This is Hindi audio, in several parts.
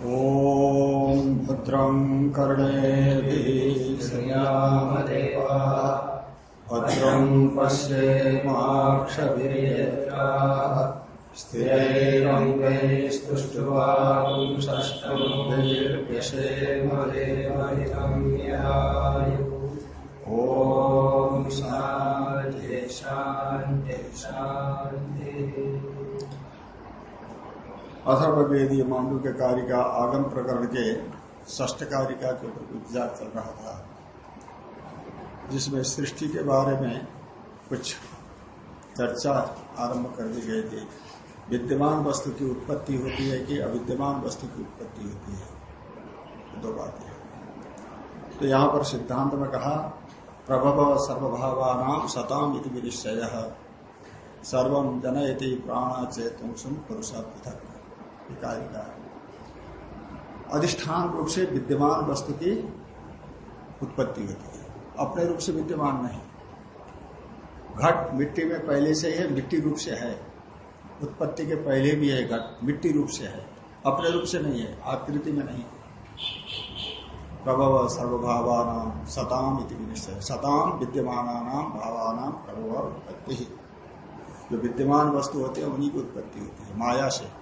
ॐ भद्रं कर्णेभिः भद्रं पश्येमाक्षभिर्यत्राः स्थिरैरङ्गैस्तुष्ट्वांशस्तुभिर्यशेमदेवहितं ॐ शान्ति शान्ति शान्तिः। अथर्वेदीय मांडू के कार्य का आगम प्रकरण के ष्ट कारिका के ऊपर विचार चल रहा था, जिसमें सृष्टि के बारे में कुछ चर्चा आरंभ कर दी गई थी। विद्यमान वस्तु की उत्पत्ति होती है कि अविद्यमान वस्तु की उत्पत्ति होती है। दो बातें तो यहाँ पर सिद्धांत में कहा, प्रभव सर्वभावानाम सताम इति विनिश्चय। सर्व जनयति प्राण चेतुम सुन पुरुषा पृथक का अधिष्ठान रूप से विद्यमान वस्तु की उत्पत्ति होती है। अपने रूप से विद्यमान नहीं। घट मिट्टी में पहले से है, मिट्टी रूप से है। उत्पत्ति के पहले भी है घट, मिट्टी रूप से है। अपने रूप से नहीं है, आकृति में नहीं प्रभव सर्वभावान सताम इति निश्चय सताम विद्यमान भावान प्रभव उत्पत्ति। जो विद्यमान वस्तु होते हैं, उन्हीं की उत्पत्ति होती है, माया से।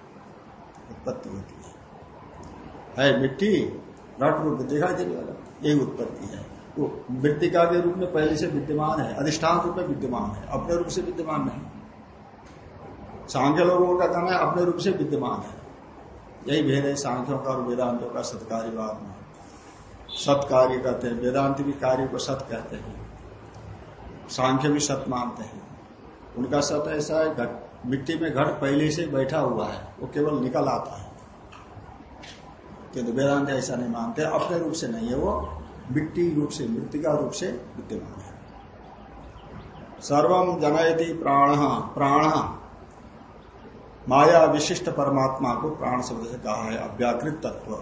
उत्पत्ति होती है। है मिट्टी रट रूप दिखाई देने वाला, यही उत्पत्ति है। वो मृतिका के रूप में पहले से विद्यमान है, अधिष्ठान रूप में विद्यमान है, अपने रूप से विद्यमान नहीं। सांख्य लोगों का कहना है, अपने रूप से विद्यमान है। यही भेद है सांख्यों का और वेदांतों का सत्कार्यवाद में। सत्कार्य कहते हैं, वेदांत भी कार्य को सत कहते हैं। सांख्य भी सत मानते हैं। उनका सत ऐसा है, घट मिट्टी में घट पहले से बैठा हुआ है, वो केवल निकल आता है। किंतु वेदांत ऐसा नहीं मानते, अपने रूप से नहीं है वो, मिट्टी रूप से, मृतिका रूप से विद्यमान है। सर्वम जनयति प्राण प्राण, माया विशिष्ट परमात्मा को प्राण शब्द से कहा है, अव्याकृत तत्व।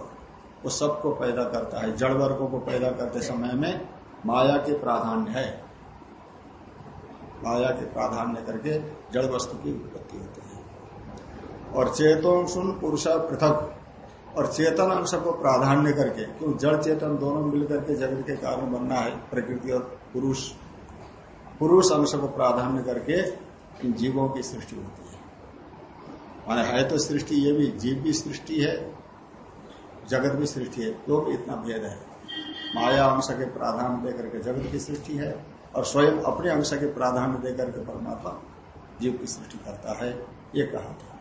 वो सबको पैदा करता है, जड़ वर्गों को पैदा करते समय में माया के प्राधान्य है। माया के प्राधान्य करके जड़ वस्तु की उत्पत्ति होती है। और चेतों सुन पुरुष पृथक, और चेतन अंश को प्राधान्य करके, क्यों जड़ चेतन दोनों मिलकर के जगत के कारण बनना है, प्रकृति और पुरुष पुरुष अंश को प्राधान्य करके इन जीवों की सृष्टि होती है। माने है तो सृष्टि, ये भी जीव भी सृष्टि है, जगत भी सृष्टि है तो भी इतना भेद है। माया अंश के प्राधान्य देकर के जगत की सृष्टि है और स्वयं अपने अंश के प्राधान्य देकर के परमात्मा जीव की सृष्टि करता है, ये कहा था।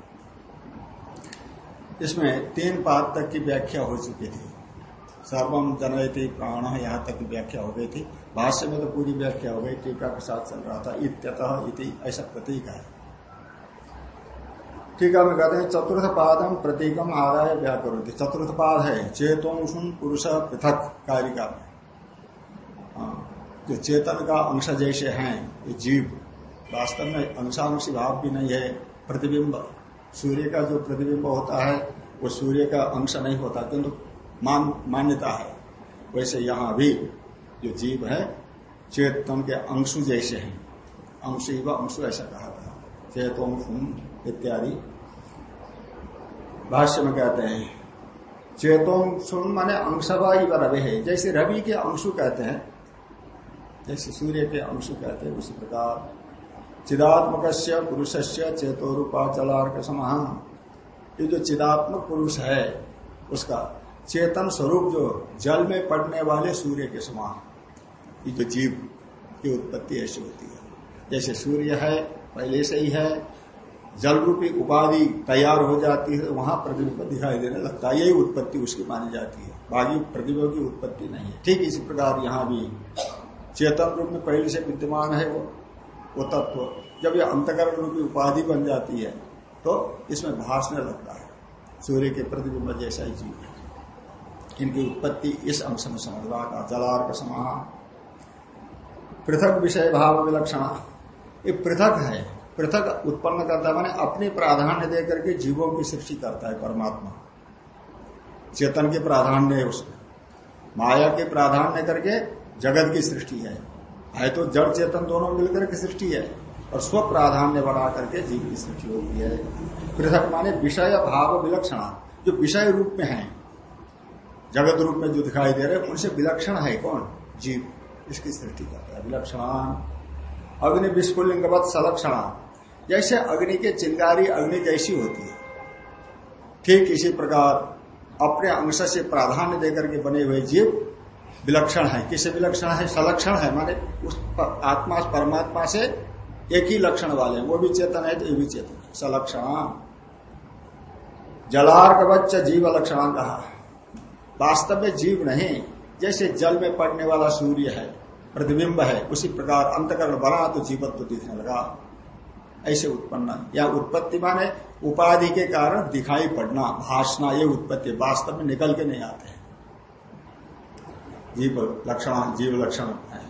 इसमें तीन पाद तक की व्याख्या हो चुकी थी। सर्वम जनयति प्राण यहाँ तक की व्याख्या हो गई थी। भाष्य में तो पूरी व्याख्या हो गई, टीका के साथ चल रहा था, इत्यतः इति, ऐसा प्रतीक है। टीका में कहते हैं, चतुर्थ पादम प्रतीकम आदाय व्याकरण चतुर्थ पाद है चेतों पुरुष पृथक कारिका में। जो चेतन का अंश जैसे हैं, ये जीव। वास्तव में अंशांशी भाव भी नहीं है। प्रतिबिंब, सूर्य का जो प्रतिबिंब होता है, वो सूर्य का अंश नहीं होता, किंतु मान, मान्यता है। वैसे यहाँ भी जो जीव है, चेतन के अंशु जैसे हैं। अंश व अंशु ऐसा कहा था। चेतों इत्यादि। भाष्य में कहते हैं चेतों सुन माने अंशवाई रवि है। जैसे रवि के अंशु कहते हैं जैसे सूर्य के अंश कहते हैं उसी प्रकार। चिदात्मक पुरुष से चेतो रूपा चलार्क समान ये जो चिदात्मक पुरुष है, उसका चेतन स्वरूप जो जल में पड़ने वाले सूर्य के समान ये जो जीव की उत्पत्ति ऐसी होती है। जैसे सूर्य है, पहले से ही है जल रूपी उपाधि तैयार हो जाती है, वहाँ प्रतिबिंब दिखाई देने लगता है, यही उत्पत्ति उसकी मानी जाती है। बाकी प्रतिबिंब की उत्पत्ति नहीं है। ठीक इसी प्रकार यहाँ भी चेतन रूप में पहले से विद्यमान है वो वो तत्व। जब ये अंतकरण रूपी उपाधि बन जाती है तो इसमें भाषने लगता है। सूर्य के प्रतिबिंब जैसा ही जीव है। इनकी उत्पत्ति इस अंश में समझवा का जलार्क समान। पृथक विषय भाव विलक्षण। ये पृथक है। पृथक उत्पन्न करता है, माने अपने प्राधान्य दे करके जीवों की सृष्टि करता है परमात्मा। चेतन के प्राधान्य है उसमें। माया के प्राधान्य करके जगत की सृष्टि है। है तो जड़ चेतन दोनों मिलकर के सृष्टि है और स्व प्राधान्य बढ़ा करके जीव की सृष्टि होती है। पृथक माने विषय भाव विलक्षण, जो विषय रूप में है। जगत रूप में जो दिखाई दे रहे उनसे विलक्षण है कौन? जीव। इसकी सृष्टि करता है। विलक्षण। अग्नि विस्फुलिंगवत सलक्षणा। जैसे अग्नि के चिंगारी अग्नि जैसी होती है। ठीक इसी प्रकार अपने अंश से प्राधान्य देकर के बने हुए जीव विलक्षण है। किसे विलक्षण है? सलक्षण है। माने उस पर, आत्मा परमात्मा से एक ही लक्षण वाले वो भी चेतन है तो ये भी चेतन है। सलक्षण जलार्क बच्चा जीव लक्षण कहा वास्तव में जीव नहीं जैसे जल में पड़ने वाला सूर्य है प्रतिबिंब है उसी प्रकार अंतकरण बना तो जीवत्व तो दिखने लगा। ऐसे उत्पन्न या उत्पत्ति माने उपाधि के कारण दिखाई पड़ना भाषना ये उत्पत्ति वास्तव में निकल के नहीं आते। जीव लक्षण जीव लक्षण है,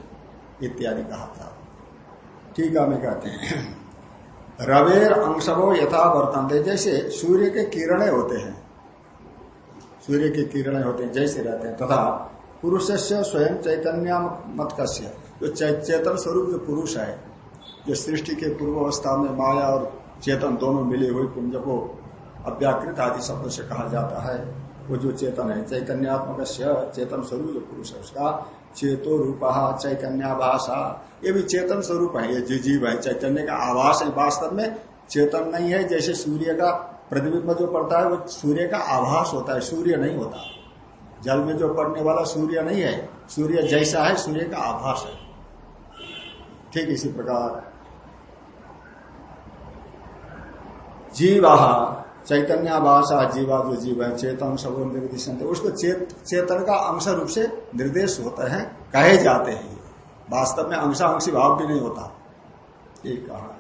इत्यादि कहा था। ठीक है मैं कहते हैं। रवेर अंशवो यथा वर्तनते, जैसे सूर्य के किरणें होते हैं। सूर्य के किरणें होते हैं, जैसे रहते हैं, तथा पुरुष से स्वयं चैतन्य मत कस्य जो चेतन स्वरूप जो पुरुष है, जो सृष्टि के पूर्व अवस्था में माया और चेतन दोनों मिले हुए पुंज को अव्याकृत आदि शब्दों से कहा जाता है। वो जो चेतन है चैतन्यात्मक चेतन स्वरूप जो पुरुष है उसका चेतो रूप चैतन्याभाषा ये भी चेतन स्वरूप है, ये जो जीव है। चैतन्य का आभास है वास्तव में। चेतन नहीं है, जैसे सूर्य का प्रतिबिंब जो पड़ता है, वो सूर्य का आभास होता है, सूर्य नहीं होता। जल में जो पड़ने वाला सूर्य नहीं है, सूर्य जैसा है, सूर्य का आभास है। ठीक इसी प्रकार। जीवा चैतन्याभाषा जीवा जो जीव है चेतन सब निर्देशन उसको चेत, चेतन का अंश रूप से निर्देश होते हैं कहे जाते हैं। वास्तव में अंशांशी भाव भी नहीं होता। एक कहा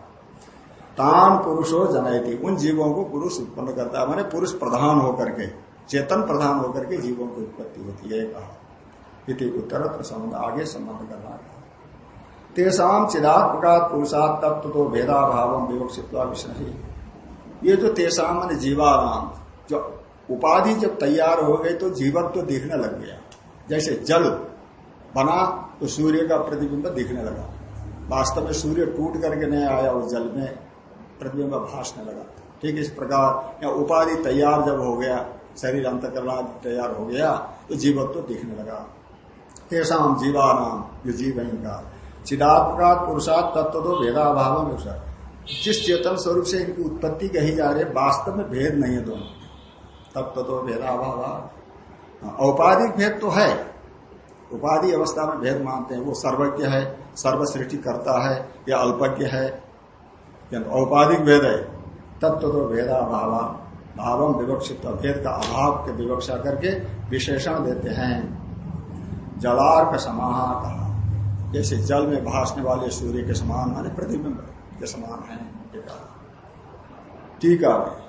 तान पुरुषो जनयती। उन जीवों को पुरुष उत्पन्न करता है। मैंने पुरुष प्रधान होकर के चेतन प्रधान होकर के जीवों की उत्पत्ति होती है। कहा इति उत्तर संबंध आगे संबंध करना तेसाम चिदात्मका पुरुषात तत्व तो भेदा भाव विवक्षित विष्णु। ये जो तेसा मन जीवाराम जो उपाधि जब तैयार हो गई तो जीवन तो दिखने लग गया। जैसे जल बना तो सूर्य का प्रतिबिंब दिखने लगा। वास्तव में सूर्य टूट करके नहीं आया उस जल में प्रतिबिंब भाषने लगा। ठीक इस प्रकार, या उपाधि तैयार जब हो गया, शरीर अंतकरण तैयार हो गया तो जीवत्व तो दिखने लगा। तेसाम जीवानाम जो जीव है इनका। चिदात्मका पुरुषात तत्व तो भेदाभाव में जिस चेतन स्वरूप से इनकी उत्पत्ति कही जा रही है। वास्तव में भेद नहीं है दोनों। तत्व तो भेदाभाव हाँ, औपाधिक भेद तो है। उपाधि अवस्था में भेद मानते हैं। वो सर्वज्ञ है सर्वसृष्टि करता है या अल्पज्ञ है। औपाधिक भेद है। तत्व तो भेदाभाव भावम विवक्षित भेद का अभाव के विवक्षा करके विशेषण देते हैं। जलार्क समाह कहा। जैसे जल में भासने वाले सूर्य के समान माने प्रतिबिंब। के समान है। टीका में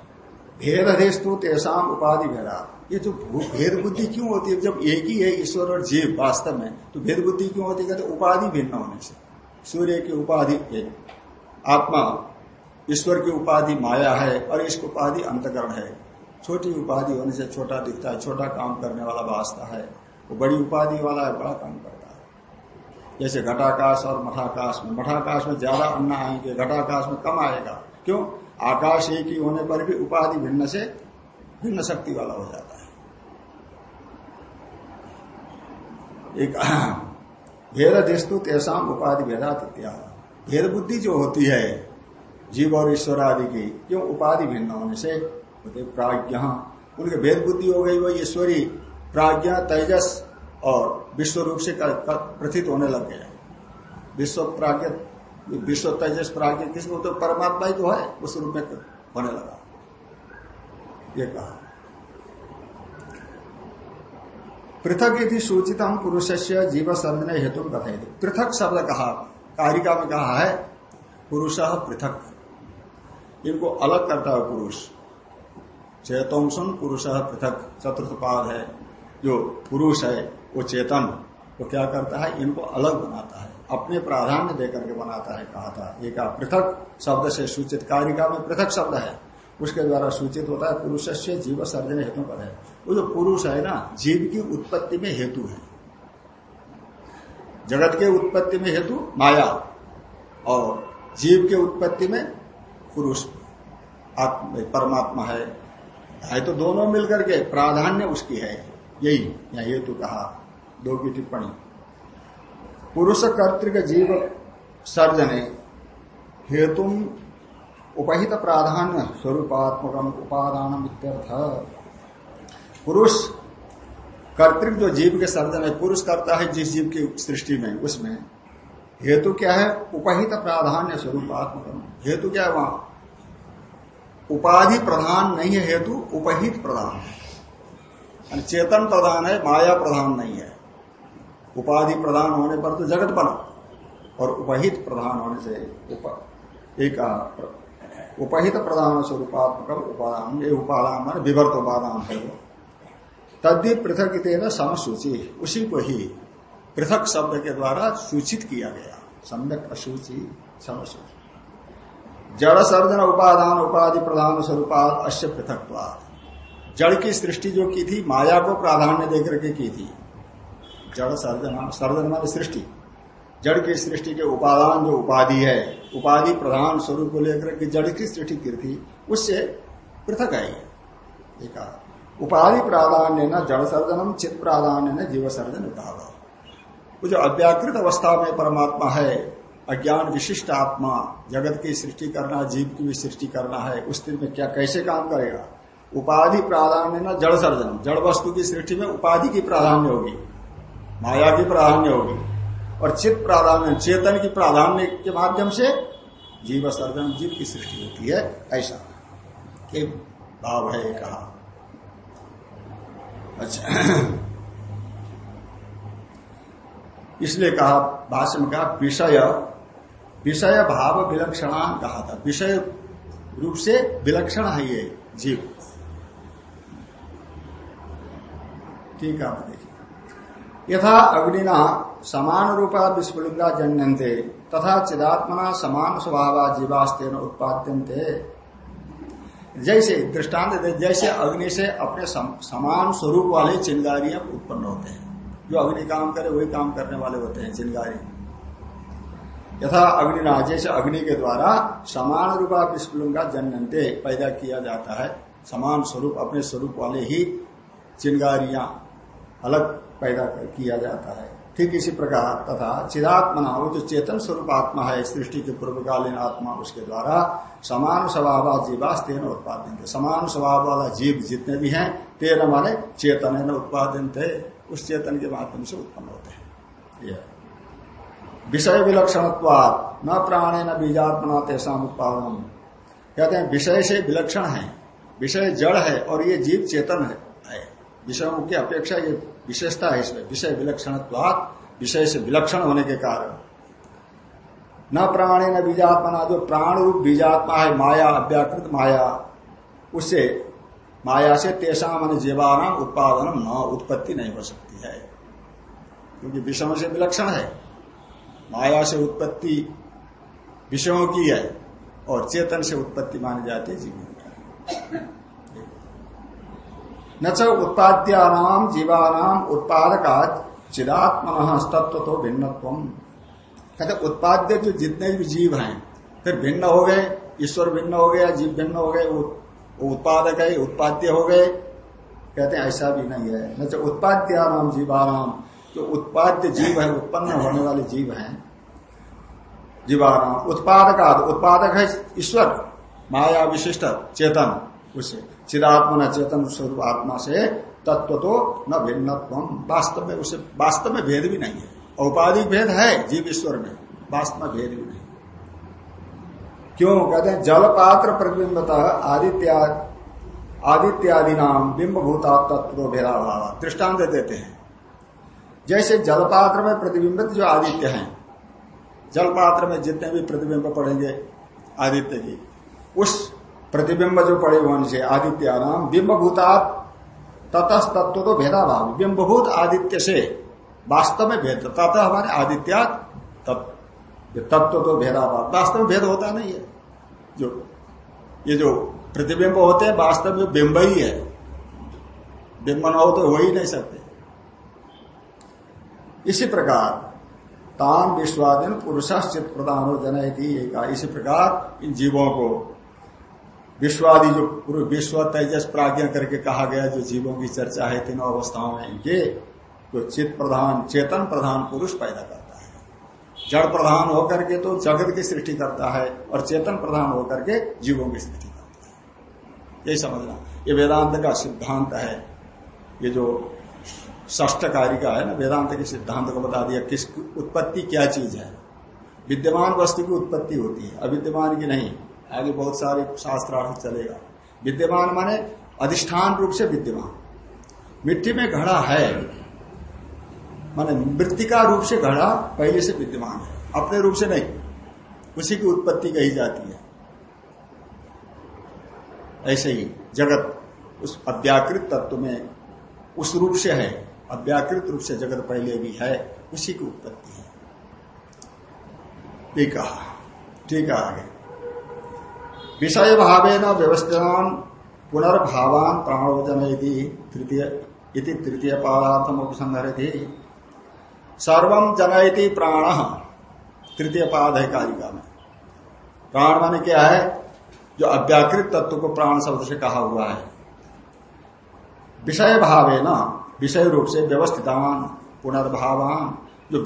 भेद अधेश तो तेसाम उपाधि भेदा। ये जो भेद बुद्धि क्यों होती है? जब एक ही है ईश्वर और जीव वास्तव में तो भेद बुद्धि क्यों होती है? उपाधि भिन्न होने से। सूर्य की उपाधि आत्मा ईश्वर की उपाधि माया है और इसकी उपाधि अंतकरण है। छोटी उपाधि होने से छोटा दिखता है, छोटा काम करने वाला वास्ता है। वो बड़ी उपाधि वाला है, बड़ा काम करता है। जैसे घटाकाश और मठाकाश में। मठाकाश में ज़्यादा अन्न आएँगे, घटाकाश में कम आएगा। क्यों? आकाश एक ही होने पर भी उपाधि भिन्न से भिन्न शक्ति वाला हो जाता है। एक भेद देस्तु तेसाम उपाधि भेदात भेद बुद्धि जो होती है, जीव और ईश्वर आदि की, क्यों? उपाधि भिन्न होने से। होते प्राज्ञ। उनके भेद बुद्धि हो गई, वो ईश्वरी। प्राज्ञा, तेजस और विश्व रूप से प्रथित होने लग गया विश्व प्राज्ञ विश्व तेजस प्राज्ञ किसको तो परमात्मा ही तो है, उस रूप में होने लगा। ये कहा। पृथक यदि सूचित हम पुरुष से जीव सर्जन हेतु कथे पृथक शब्द कहा, कारिका में कहा है, पुरुष पृथक। इनको अलग करता है पुरुष। चेतोंसन पुरुष पृथक, चतुर्थ पाद है, जो पुरुष है। वो चेतन, वो क्या करता है? इनको अलग बनाता है। अपने प्राधान्य देकर के बनाता है, कहा था। एक पृथक शब्द से सूचित? कारिका में पृथक शब्द है। उसके द्वारा सूचित होता है पुरुष से जीव सर्जन हेतु पर है। वो जो पुरुष है ना, जीव की उत्पत्ति में हेतु है। जगत के उत्पत्ति में हेतु माया और जीव के उत्पत्ति में पुरुष। परमात्मा है। है तो दोनों मिलकर के प्राधान्य उसकी है। यही, यहाँ हेतु कहा। दो की टिप्पणी। पुरुष कर्तिक जीव सर्जने हेतु उपहित प्राधान्य स्वरूपात्मक उपादान पुरुष कर्तिक जो जीव के सर्जन है, पुरुष करता है जिस जीव की सृष्टि में, उसमें। हेतु क्या है? उपहित प्राधान्य स्वरूपात्मक हेतु क्या है वहाँ? उपाधि प्रधान नहीं है, हेतु उपहित प्रधान। है चेतन प्रधान है, माया प्रधान नहीं है। उपाधि प्रधान होने पर तो जगत बना, और उपहित प्रधान होने से एक उपहित प्रधान स्वरूपात्मक उपादान, ये उपादान मान विवर्त उपादान है वो। तद्दी पृथक इतना समसूची, उसी को ही पृथक शब्द के द्वारा सूचित किया गया, सम्यक असूची, समसूची। जड़ सर्जन उपादान, उपाधि प्रधान स्वरूपात अश्य पृथक जड़ की सृष्टि जो की थी, माया को प्राधान्य देकर के की थी। जड़ सर्जन सर्जन मान सृष्टि। जड़ की सृष्टि के उपादान जो उपाधि है, उपाधि प्रधान स्वरूप को लेकर के जड़ की सृष्टि की थी, उससे पृथक है ये। उपाधि प्राधान्य न जड़ सर्जनम चित प्राधान्य न जीव सर्जन उपाध। वो जो अव्याकृत अवस्था में परमात्मा है, अज्ञान विशिष्ट आत्मा, जगत की सृष्टि करना, जीव की भी सृष्टि करना है, उस स्थिति में क्या कैसे काम करेगा? उपाधि प्राधान्य न जड़ सर्जन जड़ वस्तु की सृष्टि में उपाधि की प्राधान्य होगी। माया की प्राधान्य होगी। और चित्त प्राधान्य, चेतन की प्राधान्य के माध्यम से जीव सर्जन, जीव की सृष्टि होती है, ऐसा। एक भाव है कहा। अच्छा। इसलिए कहा, भाष्य में कहा, विषय। विषय भाव विलक्षण कहा था। विषय रूप से विलक्षण है ये जीव। ठीक है देखिए। यथा अग्निना समान रूपा विस्फुलिंगा जन्यंते तथा चिदात्मना समान स्वभाव जीवास्तेन उत्पाद्यंते जैसे दृष्टांत जैसे अग्नि से अपने समान स्वरूप वाले चिंगारियाँ उत्पन्न होते हैं। जो अग्नि काम करे, वही काम करने वाले होते हैं चिंगारी। यथा अग्निना, जैसे अग्नि के द्वारा समान रूपा विस्फुलिंगा जन्यंते पैदा किया जाता है, समान स्वरूप, अपने स्वरूप वाले ही चिंगारियाँ, अलग पैदा किया जाता है। ठीक इसी प्रकार तथा चिदात्मना वो जो चेतन स्वरूप आत्मा है सृष्टि के पूर्वकालीन आत्मा उसके द्वारा समान स्वभाव जीवास तेन उत्पादन थे समान स्वभाव वाला जीव जितने भी हैं, तेन माने चेतन है उत्पादन थे उस चेतन के माध्यम से उत्पन्न होते हैं। यह विषय विलक्षण न प्राणे न बीजात्मना तेसा उत्पादन कहते हैं, विषय से विलक्षण है, विषय जड़ है और ये जीव चेतन है। विषयों की अपेक्षा ये विशेषता है इसमें। विषय विलक्षण विषय से विलक्षण होने के कारण। न प्राणी न बीजात्मा जो प्राण रूप बीजात्मा है, माया, अव्याकृत माया उससे माया से तेषा मन जीवाना उत्पादन न, उत्पत्ति नहीं हो सकती है। क्योंकि विषयों से विलक्षण है। माया से उत्पत्ति विषयों की है, और चेतन से उत्पत्ति मानी जाती है जीवन न च उत्पाद्यानाम जीवानाम उत्पादका चिदात्मन तत्व तो भिन्नत्व कहते, उत्पाद्य जो जितने भी जीव हैं, फिर भिन्न हो गए, ईश्वर भिन्न हो गया, जीव भिन्न हो गए उत्पादक है, उत्पाद्य हो गए। कहते हैं ऐसा भी नहीं है। न तो उत्पाद्यानाम जीवानाम, जो उत्पाद्य जीव है, उत्पन्न होने वाले जीव हैं, जीवानाम उत्पादका उत्पादक है ईश्वर, माया विशिष्ट, चेतन उससे चिदात्मा न चेतन स्वरूप आत्मा से तत्व तो न भिन्न वास्तव में उसे वास्तव में भेद भी नहीं है। औपाधिक भेद है जीव ईश्वर में। वास्तव में भेद भी नहीं। क्यों? कहते हैं जल पात्र प्रतिबिंबता आदित्य आदित्यादि नाम बिंब भूता तत्व भेदाभाव। दृष्टांत देते हैं। जैसे जलपात्र में प्रतिबिंबित जो आदित्य हैं, जलपात्र में जितने भी प्रतिबिंब पड़ेंगे आदित्य की, उस प्रतिबिंब जो पड़े हुए से आदित्य नाम बिंबभूतात ततस तत्व तो भेदाभाव, बिंबभूत आदित्य से वास्तव में भेद तथा हमारे आदित्या तत्व तो भेदाभाव, वास्तव में भेद होता नहीं है। जो, ये जो प्रतिबिंब होते हैं, वास्तव में बिंब ही है। बिंब न हो तो हो ही नहीं सकते। इसी प्रकार तान विश्वादिन पुरुष चित प्रदान हो जन इसी प्रकार इन जीवों को विश्वादि जो पूर्व विश्व तेजस प्राज्ञा करके कहा गया जो जीवों की चर्चा है, तीनों अवस्थाओं में इनके, जो चित प्रधान, चेतन प्रधान पुरुष पैदा करता है। जड़ प्रधान होकर के तो जगत की सृष्टि करता है और चेतन प्रधान होकर के जीवों की सृष्टि करता है। यही समझना। ये वेदांत का सिद्धांत है। ये जो ष्ट कार्य का है ना, वेदांत के सिद्धांत को बता दिया किस उत्पत्ति क्या चीज़ है? विद्यमान वस्तु की उत्पत्ति होती है, अविद्यमान की नहीं। आगे बहुत सारे शास्त्रार्थ चलेगा। विद्यमान माने अधिष्ठान रूप से विद्यमान। मिट्टी में घड़ा है, माने मृतिका रूप से घड़ा पहले से विद्यमान है, अपने रूप से नहीं, उसी की उत्पत्ति कही जाती है। ऐसे ही जगत उस अव्याकृत तत्व में उस रूप से है, अव्याकृत रूप से जगत पहले भी है, उसी की उत्पत्ति है। ठीक है ठीक है आगे। विषय भावे न व्यवस्थान पुनर्भावान प्राणोजन तृतीय तृतीय पादार्थम उपसंहरति सर्वम जनयति प्राण तृतीय पाद है कारिका में प्राण माने क्या है? जो अव्याकृत तत्व को प्राण शब्द से कहा हुआ है। विषय भावे न विषय रूप से व्यवस्थितवान पुनर्भावान, जो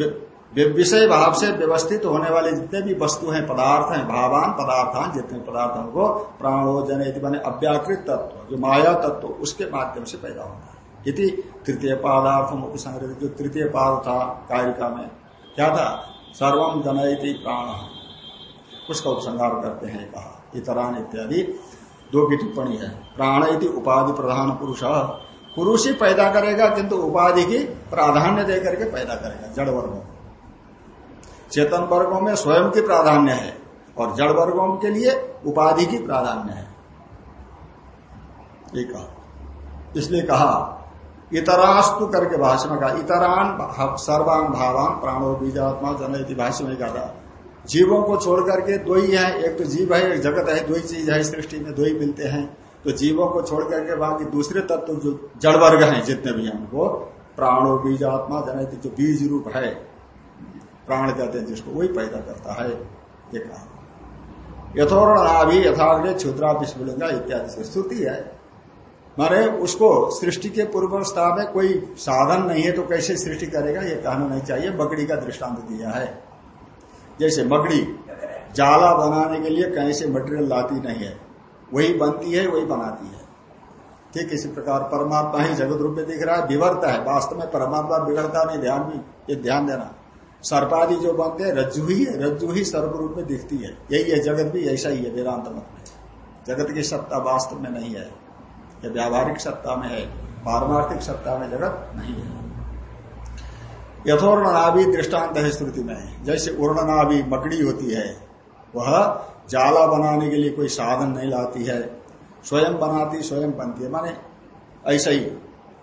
विषय भाव से व्यवस्थित होने वाले जितने भी वस्तु हैं, पदार्थ हैं, भावान पदार्थान, जितने पदार्थों को प्राणो जन बने अव्याकृत तत्व, जो माया तत्व, उसके माध्यम से पैदा होना है। इति तृतीय पादार्थ उपसंग्रहित जो तृतीय पाद था कारिका में, क्या था? सर्वम जनयति प्राण। उसका उपसंहार करते हैं, कहा, इतरान इत्यादि, दो की टिप्पणी है। प्राण इति उपाधि प्रधान पुरुष पुरुष ही पैदा करेगा, किंतु उपाधि की प्राधान्य दे करके पैदा करेगा, जड़ वर्गों चेतन वर्गों में स्वयं की प्राधान्य है और जड़ वर्गों के लिए उपाधि की प्राधान्य है। ये कहा। इसलिए कहा, इतरास्तु करके भाषण कहा, इतरान सर्वांग भावान, प्राणो बीजात्मा जनयति भाष्य में कहा जीवों को छोड़ करके दो ही है, एक तो जीव है, एक जगत है, दो ही चीज़ है सृष्टि में दो ही मिलते हैं। तो जीवों को छोड़ करके बाकी दूसरे तत्व जो जड़ वर्ग है, जितने भी हैं उनको प्राणो बीजात्मा जनयति जो बीज रूप है प्राण कहते हैं, जिसको वही पैदा करता है, ये कहा। यथोरण आभि यथाग्रे क्षुद्रा विस्फुलिंगा इत्यादि से स्तुति है। मारे उसको सृष्टि के पूर्वस्था में कोई साधन नहीं है तो कैसे सृष्टि करेगा, ये कहना नहीं चाहिए। बकड़ी का दृष्टांत दिया है। जैसे मकड़ी जाला बनाने के लिए कहीं से मटेरियल लाती नहीं है। वही बनती है, वही बनाती है। ठीक इसी प्रकार परमात्मा ही जगत रूप में दिख रहा है, विवर्त है। वास्तव में परमात्मा बिगड़ता नहीं ध्यान भी ये ध्यान देना। सर्पादि जो बनते हैं, रज्जु ही है, रज्जु ही सर्व रूप में दिखती है। यही है, जगत भी ऐसा ही है, वेदांत मत में। जगत की सत्ता वास्तव में नहीं है। यह व्यावहारिक सत्ता में है, पारमार्थिक सत्ता में जगत नहीं है। यथोर्णनाभि दृष्टांत है श्रुति में। जैसे उर्णनाभि मकड़ी होती है, वह जाला बनाने के लिए कोई साधन नहीं लाती है। स्वयं बनाती, स्वयं बनती है। माने ऐसा ही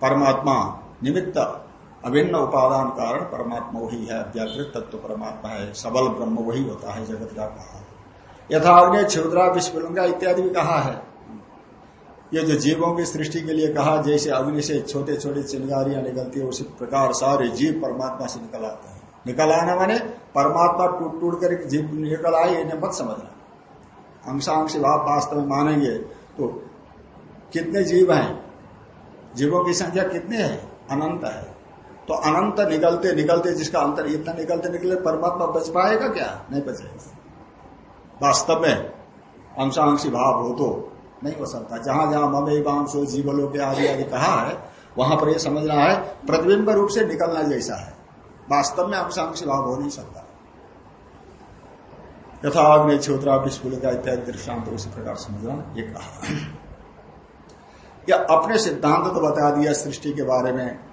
परमात्मा निमित्त अभिन्न उपादान कारण परमात्मा वही है व्याकृत तत्व परमात्मा है, सबल ब्रह्म वही होता है जगत का कहा। यथा यथाग्नि क्षुद्रा विस्फुलंगा इत्यादि भी कहा है। ये जो जीवों की सृष्टि के लिए कहा, जैसे अग्नि से छोटे छोटे चिंगारियाँ निकलती है, उसी प्रकार सारे जीव परमात्मा से निकल आते हैं। निकल आने माने परमात्मा टूट टूट कर जीव निकल आए, इन्हें मत समझना। अंशांश भाव वास्तव में मानेंगे तो कितने जीव हैं? जीवों की संख्या कितने है? अनंत है। तो अनंत निकलते निकलते जिसका अंतर इतना निकलते निकले परमात्मा बच पाएगा क्या? नहीं बचेगा वास्तव में अंशांशी भाव हो तो नहीं हो सकता। जहाँ जहाँ ममे बांशो जीवलों के आदि आदि कहा है, वहाँ पर यह समझना है, प्रतिबिंब रूप से निकलना जैसा है। वास्तव में अंशांशी भाव हो नहीं सकता। यथा अग्नि क्षोत्रा विस्फुल का इत्यादि दृष्टांत उसी प्रकार समझना ये कहा। या अपने सिद्धांत तो बता दिया सृष्टि के बारे में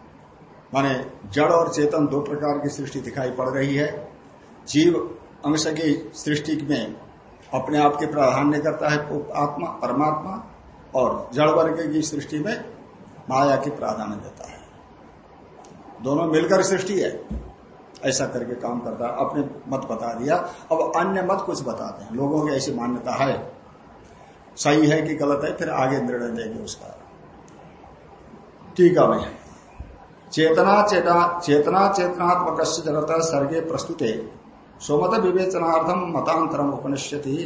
माने जड़ और चेतन दो प्रकार की सृष्टि दिखाई पड़ रही है। जीव अंश की सृष्टि में अपने आप के प्राधान्य करता है आत्मा, परमात्मा, और जड़ वर्ग की सृष्टि में माया की प्राधान्य देता है। दोनों मिलकर सृष्टि है। ऐसा करके काम करता है। अपने मत बता दिया। अब अन्य मत कुछ बताते हैं। लोगों की ऐसी मान्यता है। सही है कि गलत है, फिर आगे निर्णय देंगे उसका। है। भाई चेतना चेता, चेतना चेतनात्मक जगत सर्गे प्रस्तुत। है सोमत विवेचनार्थम मतांतरम उपनिष्यति।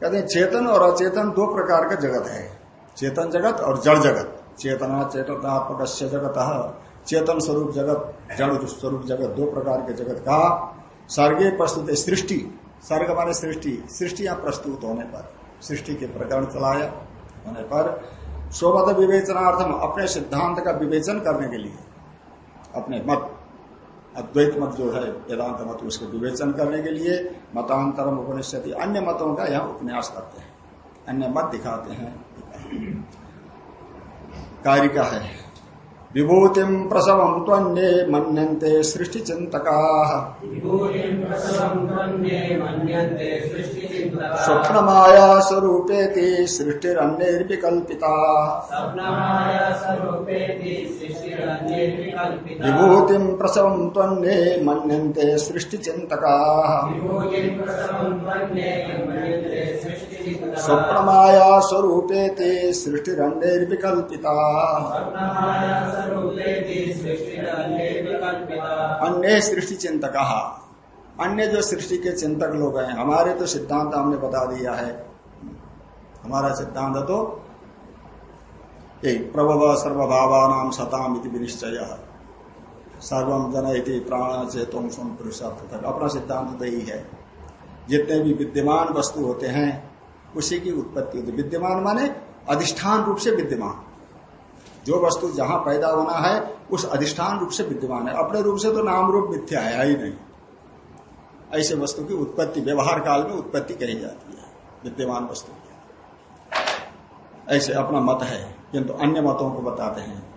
कहते हैं, चेतन और अचेतन दो प्रकार का जगत है। चेतन जगत और जड़ जगत। चेतना चेतनात्मक जगत, चेतन स्वरूप जगत, जड़ स्वरूप जगत, दो प्रकार के जगत का। सर्गे प्रस्तुत है सृष्टि। सर्ग माने सृष्टि। सृष्टि यहाँ प्रस्तुत होने पर, सृष्टि के प्रकरण चलाया होने पर सोमत विवेचनार्थम अपने सिद्धांत का विवेचन करने के लिए। अपने मत, अद्वैत मत जो है, वेदांत मत, उसके विवेचन करने के लिए मतांतरम उपनिषद, अन्य मतों का यह उपन्यास करते हैं। अन्य मत दिखाते हैं। कार्य का है। विभूति प्रसव त्वन्ये मनते सृष्टि चिंतका स्वप्न माया स्वरूपे सृष्टिरन्यर्विकल्पिता विभूति प्रसव त्वन्ये मनते सृष्टि चिंतका स्वप्न माया स्वरूपे ते सृष्टिरन्यर्विकल्पिता अन्य सृष्टि चिंतक अन्य जो सृष्टि के चिंतक लोग हैं, हमारे तो सिद्धांत हमने बता दिया है। हमारा सिद्धांत तो एक प्रभव सर्वभावान सताम विनिश्चय। सर्वम जन प्राण चेतों पुरुष अपना सिद्धांत तो यही है। जितने भी विद्यमान वस्तु होते हैं उसी की उत्पत्ति होती विद्यमान माने अधिष्ठान रूप से विद्यमान। जो वस्तु जहाँ पैदा होना है उस अधिष्ठान रूप से विद्यमान है। अपने रूप से तो नाम रूप मिथ्या है ही नहीं। ऐसे वस्तु की उत्पत्ति व्यवहार काल में उत्पत्ति कही जाती है विद्यमान वस्तु की। ऐसे अपना मत है किंतु अन्य मतों को बताते हैं।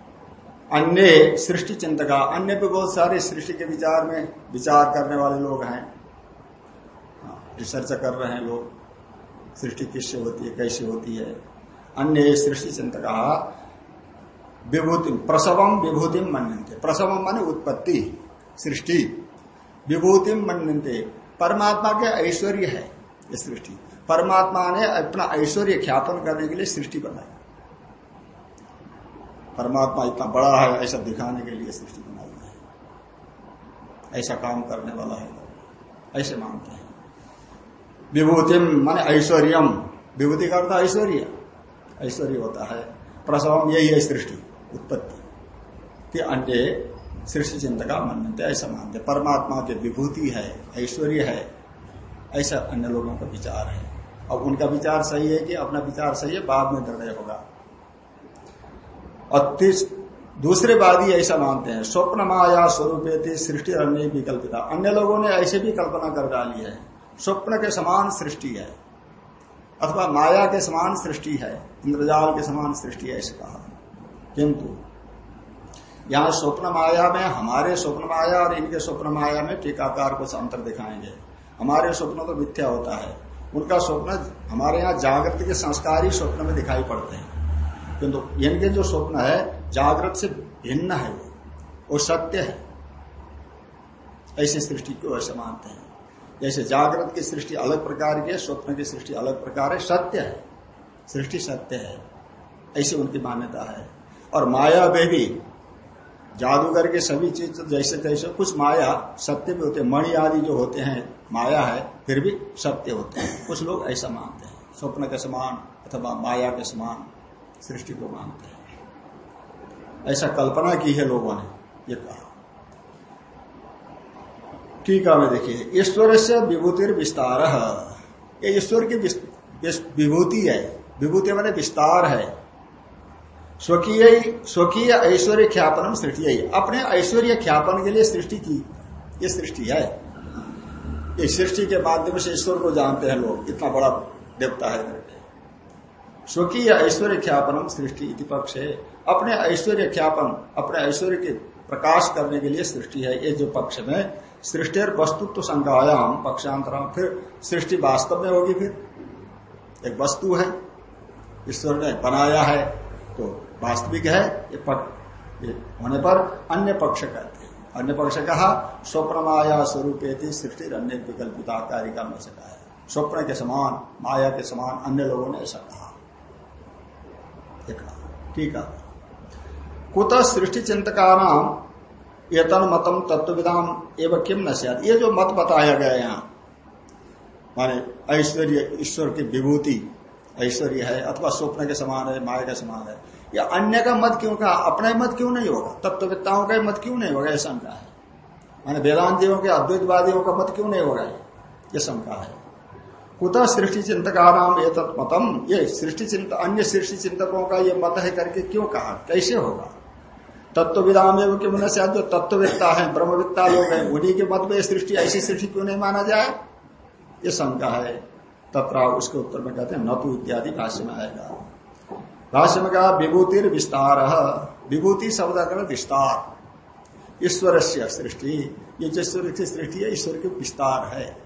अन्य सृष्टि चिंतका अन्य भी बहुत सारे सृष्टि के विचार में विचार करने वाले लोग हैं। रिसर्च हाँ, कर रहे हैं लोग। सृष्टि किससे होती है, कैसे होती है? अन्य सृष्टि चिंतक विभूति प्रसवम विभूति मनते प्रसवम माने उत्पत्ति, सृष्टि। विभूति मनते परमात्मा के ऐश्वर्य है ये सृष्टि। परमात्मा ने अपना ऐश्वर्य ख्यापन करने के लिए सृष्टि बनाई। परमात्मा इतना बड़ा है, ऐसा दिखाने के लिए सृष्टि बनाई है। ऐसा काम करने वाला है। ऐसे मानते हैं। विभूतिम मान ऐश्वर्यम विभूति का अर्थ ऐश्वर्य। ऐश्वर्य होता है। प्रसवम यही है सृष्टि, उत्पत्ति। कि अन्य सृष्टि चिंतका मानते ऐसा मानते। परमात्मा के विभूति है, ऐश्वर्य है। ऐसा अन्य लोगों का विचार है। अब उनका विचार सही है कि अपना विचार सही है, बाद में निर्णय होगा। और दूसरे वादी ऐसा मानते हैं। स्वप्न माया स्वरूप सृष्टि अन्य विकल्पिता। अन्य लोगों ने ऐसे भी कल्पना कर डाली है। स्वप्न के समान सृष्टि है, अथवा माया के समान सृष्टि है, इंद्रजाल के समान सृष्टि है, ऐसे कहा। किंतु, यहाँ स्वप्न माया में, हमारे स्वप्न माया और इनके स्वप्न माया में टीकाकार कुछ अंतर दिखाएँगे। हमारे स्वप्न तो मिथ्या होता है। उनका स्वप्न, हमारे यहाँ जागृत के संस्कार ही स्वप्न में दिखाई पड़ते हैं। किंतु, इनके जो स्वप्न है, जागृत से भिन्न है वो सत्य है। ऐसी सृष्टि को ऐसे मानते हैं। जैसे जागृत की सृष्टि अलग प्रकार की है, स्वप्न की सृष्टि अलग प्रकार है, सत्य है। सृष्टि सत्य है। ऐसी उनकी मान्यता है। और माया में भी जादूगर के सभी चीज़ जैसे तैसे कुछ माया सत्य भी होते मणि आदि जो होते हैं, माया है, फिर भी सत्य होते हैं। कुछ लोग ऐसा मानते हैं। स्वप्न के समान अथवा माया के समान सृष्टि को मानते हैं। ऐसा कल्पना की है लोगों ने, ये कहा। टीका में देखिए ईश्वर से विभूति विस्तार। ये ईश्वर की विभूति है। विभूति मैंने विस्तार है। स्वकीय स्वकीय ऐश्वर्य ख्यापन सृष्टि अपने ऐश्वर्य ख्यापन के लिए सृष्टि की, ये सृष्टि है। ये सृष्टि के माध्यम से ईश्वर को जानते हैं लोग। इतना बड़ा देवता है स्वकीय ऐश्वर्य ख्यापनम सृष्टि पक्ष है। अपने ऐश्वर्य ख्यापन, अपने ऐश्वर्य के प्रकाश करने के लिए सृष्टि है। ये जो पक्ष में सृष्टि और वस्तुत्व संज्ञायाम पक्षांतरा फिर सृष्टि वास्तव में होगी फिर। एक वस्तु है ईश्वर ने बनाया है तो वास्तविक है ये, ये होने पर अन्य पक्ष कहते हैं। अन्य पक्ष कहा स्वप्न माया स्वरूप सृष्टि अन्य विकल्पिता कारिका में से कहा है। स्वप्न के समान माया के समान अन्य लोगों ने ऐसा कहा। ठीक है। कुत सृष्टि चिंतका नाम एतन मतम तत्वविदाम एवं किम न ये जो मत बताया गया यहाँ, माने ऐश्वर्य, ईश्वर की विभूति, ऐश्वर्य है, अथवा स्वप्न के समान है, माया के समान है, या अन्य का मत क्यों कहा? अपना मत क्यों नहीं होगा? तत्वविद्ताओं का मत क्यों नहीं होगा? यह शंका है। माने वेदांतियों के अद्वैतवादियों का मत क्यों नहीं होगा ये? शंका है। कुत सृष्टि चिंतका नाम ये तत्मतम ये सृष्टि चिंत अन्य सृष्टि चिंतकों का ये मत है करके क्यों कहा? कैसे होगा? तत्वविदाम एवं क्यों न जो तत्वविद्ता है ब्रह्मविद्ता लोग हैं, उन्हीं के मत में सृष्टि ऐसी सृष्टि क्यों नहीं माना जाए? ये शंका है। तथा उसके उत्तर में कहते हैं नतु इत्यादि भाष्य में आएगा। भाष्य में कहा विभूति विस्तार। विभूति शब्द कर विस्तार। ईश्वर से सृष्टि। ये की सृष्टि है, ईश्वर के विस्तार है।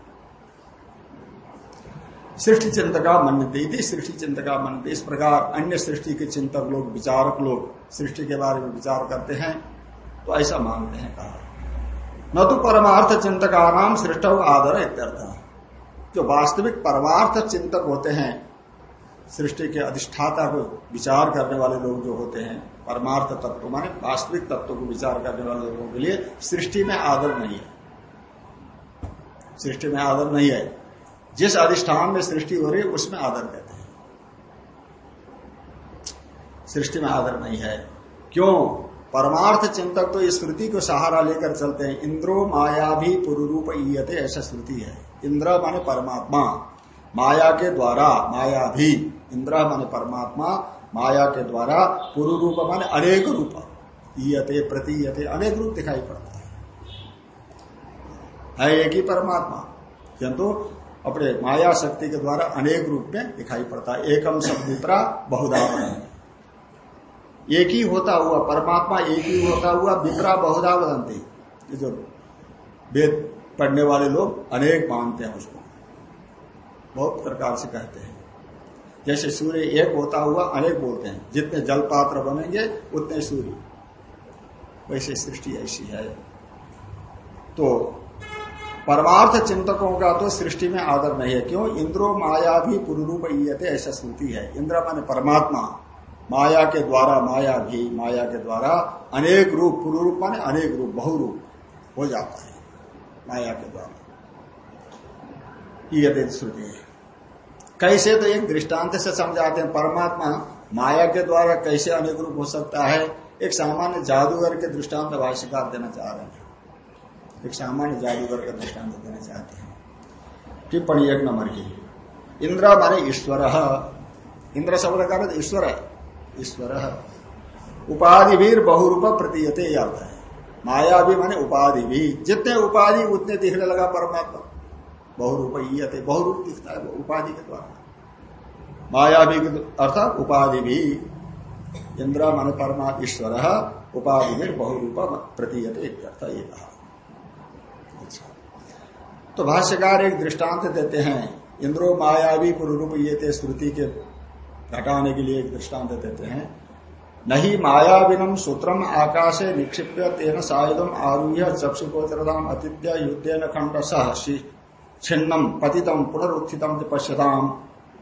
सृष्टि चिंतका मनते सृष्टि चिंतका मनते इस प्रकार अन्य सृष्टि के चिंतक लोग, विचारक लोग सृष्टि के बारे में विचार करते हैं तो ऐसा मानते हैं कहा। न तो परमार्थ चिंतका नाम सृष्ट आदर इत्यर्थ जो वास्तविक परमार्थ चिंतक होते हैं, सृष्टि के अधिष्ठाता को विचार करने वाले लोग जो होते हैं, परमार्थ तत्व माने वास्तविक तत्व को विचार करने वाले लोगों के लिए सृष्टि में आदर नहीं है। सृष्टि में आदर नहीं है। जिस अधिष्ठान में सृष्टि हो रही है, उसमें आदर देते हैं। सृष्टि में आदर नहीं है। क्यों? परमार्थ चिंतक तो इस स्मृति को सहारा लेकर चलते हैं। इंद्रो माया भी पुरूप ईयते, ऐसा स्मृति है। इंद्र माने परमात्मा। माया के द्वारा माया भी इंद्र माने परमात्मा। माया के द्वारा पुरु रूप माने अनेक रूप। ईयते, प्रतीयते, अनेक रूप दिखाई पड़ता है एक ही परमात्मा। किंतु अपने माया शक्ति के द्वारा अनेक रूप में दिखाई पड़ता है। एकम विपरा बहुधा एक ही होता हुआ, परमात्मा एक ही होता हुआ, विपरा बहुधा बदंती जो वेद पढ़ने वाले लोग अनेक मानते हैं उसको। बहुत प्रकार से कहते हैं। जैसे सूर्य एक होता हुआ, अनेक बोलते हैं। जितने जल पात्र बनेंगे, उतने सूर्य। वैसे सृष्टि ऐसी है। तो परमार्थ चिंतकों का तो सृष्टि में आदर नहीं है। क्यों? इंद्रो माया भी पुरूप ईयते ऐसा स्मृति है। इंद्र माने परमात्मा। माया के द्वारा माया भी, माया के द्वारा अनेक रूप पुरूप माने अनेक रूप, बहुरूप हो जाता है माया के द्वारा। ईयते श्रुति कैसे तो एक दृष्टांत से समझाते हैं, परमात्मा माया के द्वारा कैसे अनेक रूप हो सकता है? एक सामान्य जादूगर के दृष्टांत भाष्यकार देना चाह रहे हैं। एक सामान्य जादूगर का दृष्टांत देना चाहते हैं। टिप्पणी एक नंबर की। इंद्र माने ईश्वर। इंद्र शब्द का ईश्वर है। ईश्वर। उपाधि भी बहुरूप प्रतीयते अर्थ है। माया भी माने उपाधि भी। जितने उपाधि, उतने दिखने लगा परमात्मा। बहुरूप बहुरूप दिखता है, उपाधि के द्वारा। माया भी अर्थात उपाधि भी। इंद्र मन परमा ईश्वर। उपाधि में बहुरूप प्रतीयते अर्थ ये कहा। तो भाष्यकार एक दृष्टांत देते हैं। इंद्रो माया भी पुरूप ये श्रुति के घटाने के लिए एक दृष्टांत देते हैं। नहीं माया विनम सूत्रम आकाशे निक्षिप्य तेन सायुधम आरूह्य चक्षुकोचरदाम अतिथ्य युद्धेन खंड सह छिन्नम पतितम पुनरुत्थितम पश्यताम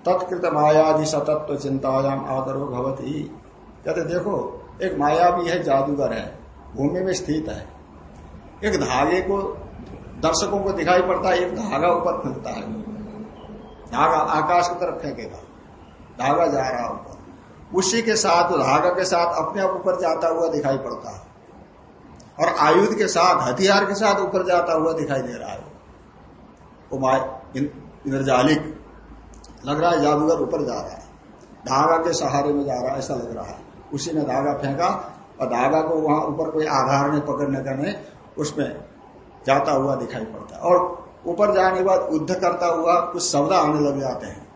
तत्कृत मायादि सतत्व चिंतायाम आदरो भवती। कहते देखो, एक माया भी है, जादूगर है, भूमि में स्थित है। एक धागे को दर्शकों को दिखाई पड़ता है, एक धागा ऊपर फेंकता है। धागा आकाश की तरफ़ फेंकेगा। धागा जा रहा ऊपर। उसी के साथ, धागा के साथ अपने आप ऊपर जाता हुआ दिखाई पड़ता है। और आयुध के साथ, हथियार के साथ ऊपर जाता हुआ दिखाई दे रहा है। इंद्रजालिक, लग रहा है जादूगर ऊपर जा रहा है। धागा के सहारे में जा रहा है, ऐसा लग रहा है। उसी ने धागा फेंका और धागा को वहाँ ऊपर कोई आधार में पकड़ने करने, उसमें जाता हुआ दिखाई पड़ता है। और ऊपर जाने के बाद युद्ध करता हुआ कुछ शब्द आने लग जाते हैं।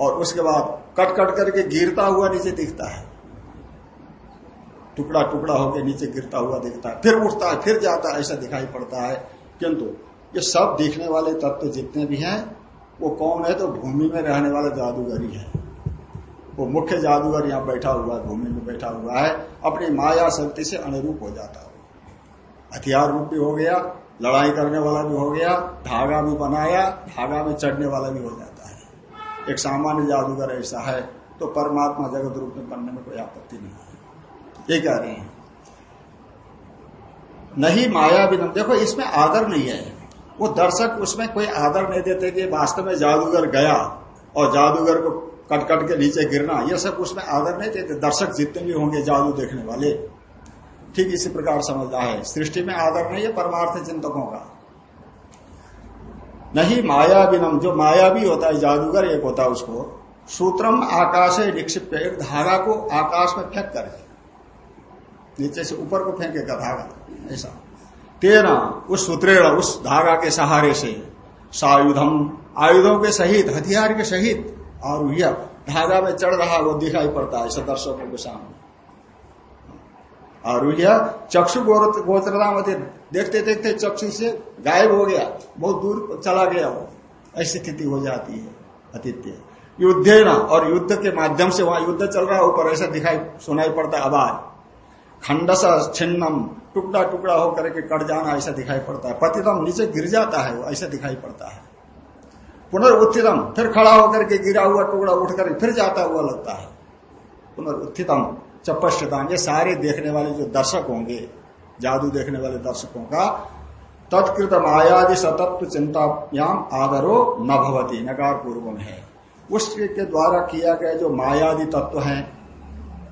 और उसके बाद कट कट करके गिरता हुआ नीचे दिखता है। टुकड़ा टुकड़ा होकर नीचे गिरता हुआ दिखता है। फिर उठता है, फिर जाता है, ऐसा दिखाई पड़ता है। किंतु ये सब दिखने वाले तत्व जितने भी हैं, वो कौन है? तो भूमि में रहने वाला जादूगर ही है। वो मुख्य जादूगर यहाँ बैठा हुआ है, भूमि में बैठा हुआ है। अपनी माया शक्ति से अनुरूप हो जाता है। हथियार रूप भी हो गया, लड़ाई करने वाला भी हो गया, धागा भी बनाया, धागा में चढ़ने वाला भी हो जाता है। एक सामान्य जादूगर ऐसा है तो परमात्मा जगत रूप में बनने में कोई आपत्ति नहीं है। ये कह रहे हैं। नहीं माया भी देखो इसमें आदर नहीं है। वो दर्शक उसमें कोई आदर नहीं देते कि वास्तव में जादूगर गया और जादूगर को कटकट कट के नीचे गिरना यह सब उसमें आदर नहीं देते। दर्शक जितने भी होंगे जादू देखने वाले ठीक इसी प्रकार समझना है। सृष्टि में आदर नहीं है, परमार्थ चिंतकों का। नहीं, माया बिनम जो माया भी होता है, जादूगर एक होता है उसको, सूत्रम आकाश है निक्षिप्त एक धागा को आकाश में फेंक कर नीचे से ऊपर को फेंकेगा धागा, ऐसा। तेना उस सूत्रेण उस धागा के सहारे से सायुधम, आयुधों के सहित, हथियार के सहित, और यह धागा में चढ़ रहा वो दिखाई पड़ता है ऐसा दर्शकों के सामने। यह चक्षु गोचरता मध्य देखते देखते चक्षु से गायब हो गया, बहुत दूर चला गया वो। ऐसी स्थिति हो जाती है अतिथ्य युद्ध न और युद्ध के माध्यम से वहाँ युद्ध चल रहा है, ऊपर ऐसा दिखाई सुनाई पड़ता है आवाज़। खंडस छिन्नम, टुकड़ा टुकड़ा होकर के कट जाना ऐसा दिखाई पड़ता है। पतितम नीचे गिर जाता है ऐसा दिखाई पड़ता है। पुनर्उत्थितम फिर खड़ा होकर के गिरा हुआ टुकड़ा उठकर फिर जाता हुआ लगता है। पुनर्उत्थितम चपश्यताम ये सारे देखने वाले जो दर्शक होंगे, जादू देखने वाले दर्शकों का, तत्कृत मायादि सतत्व चिंतायाम आदरो न भवती, नकार पूर्व है। उसके के द्वारा किया गया जो मायादि तत्व है,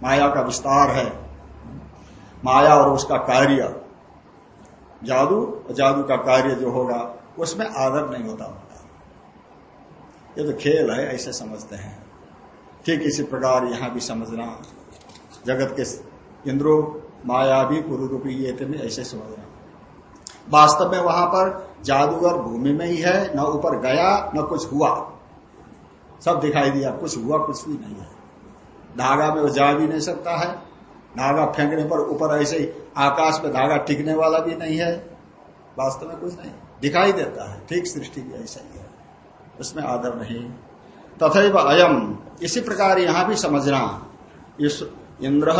माया का विस्तार है, माया और उसका कार्य, जादू और जादू का कार्य जो होगा, उसमें आदर नहीं होता होता। ये तो खेल है, ऐसे समझते हैं। ठीक इसी प्रकार यहाँ भी समझना। जगत के इंद्रो माया भी पुरुरूपी ये थे ऐसे समझ समझना वास्तव में वहाँ पर जादूगर भूमि में ही है, न ऊपर गया, न कुछ हुआ। सब दिखाई दिया, कुछ हुआ, कुछ भी नहीं है। धागा में वो जा भी नहीं सकता है। धागा फेंकने पर ऊपर ऐसे ही आकाश में धागा टिकने वाला भी नहीं है। वास्तव में कुछ नहीं। दिखाई देता है, ठीक सृष्टि भी ऐसा ही है। उसमें आदर नहीं। तथा अयम, इसी प्रकार यहाँ भी समझना। इस इंद्र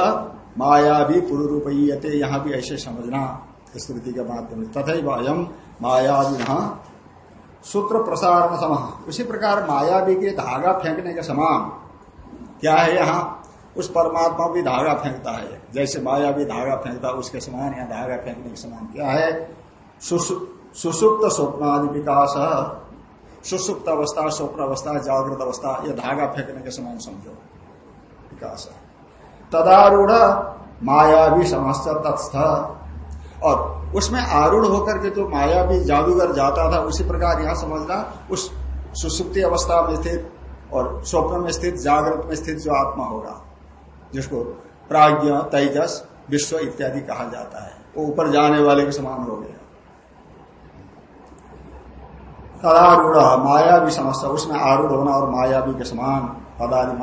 माया भी पुरुरूपयते, यहाँ भी ऐसे समझना स्मृति के माध्यम से। तथा अयम मायावी सूत्र प्रसारण सम उसी प्रकार मायावी के धागा फेंकने के समान क्या है यहाँ? उस परमात्मा भी धागा फेंकता है। जैसे माया भी धागा फेंकता उसके समान यहाँ धागा फेंकने के समान क्या है? सुसुप्त स्वप्नादि विकास सुसुप्त अवस्था स्वप्न अवस्था जागृत अवस्था यह धागा फेंकने के समान समझो। विकास। तदारूढ़ माया भी समस्त तत्स्थ। और उसमें आरूढ़ होकर के जो माया भी जादूगर जाता था, उसी प्रकार यहाँ समझना, उस सुसुप्ति अवस्था में स्थित और स्वप्न में स्थित, जागृत में स्थित जो आत्मा होगा, जिसको प्राज्ञ, तेजस, विश्व इत्यादि कहा जाता है, वो ऊपर जाने वाले के समान हो गया तदारूढ़, माया भी समस्या उसमें आरूढ़ होना और माया भी के समान पदादि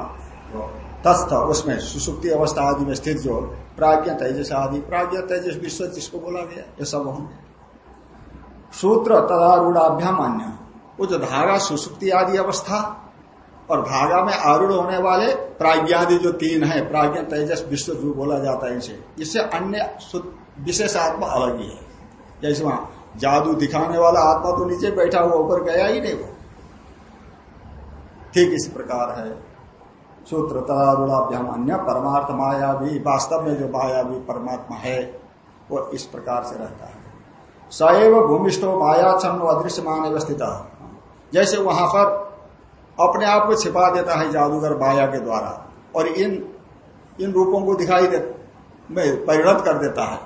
तस्थ उसमें सुसुप्ति अवस्था आदि में स्थित जो प्राज्ञ तेजस आदि, प्राज्ञ तेजस विश्व जिसको बोला गया, ये सब हम सूत्र तदारूढ़ाभ्याम अन्य वो जो धारा सुसुप्ति आदि अवस्था और धागा में आरूढ़ होने वाले प्राज्ञादि जो तीन है, प्राज्ञ तेजस विश्व जो बोला जाता है इनसे, इससे अन्य विशेष आत्मा अलग ही है। जैसे वहाँ जादू दिखाने वाला आत्मा तो नीचे बैठा हुआ, ऊपर गया ही नहीं वो। ठीक इस प्रकार है। सूत्र तदारूढ़ाभ्याम अन्य परमार्थ माया भी वास्तव में जो माया भी परमात्मा है, वो इस प्रकार से रहता है। सैव भूमिष्ठो माया छन्न अदृश्य मान स्थित जैसे वहाँ पर अपने आप को छिपा देता है जादूगर माया के द्वारा, और इन इन रूपों को दिखाई दे, में परिणत कर देता है।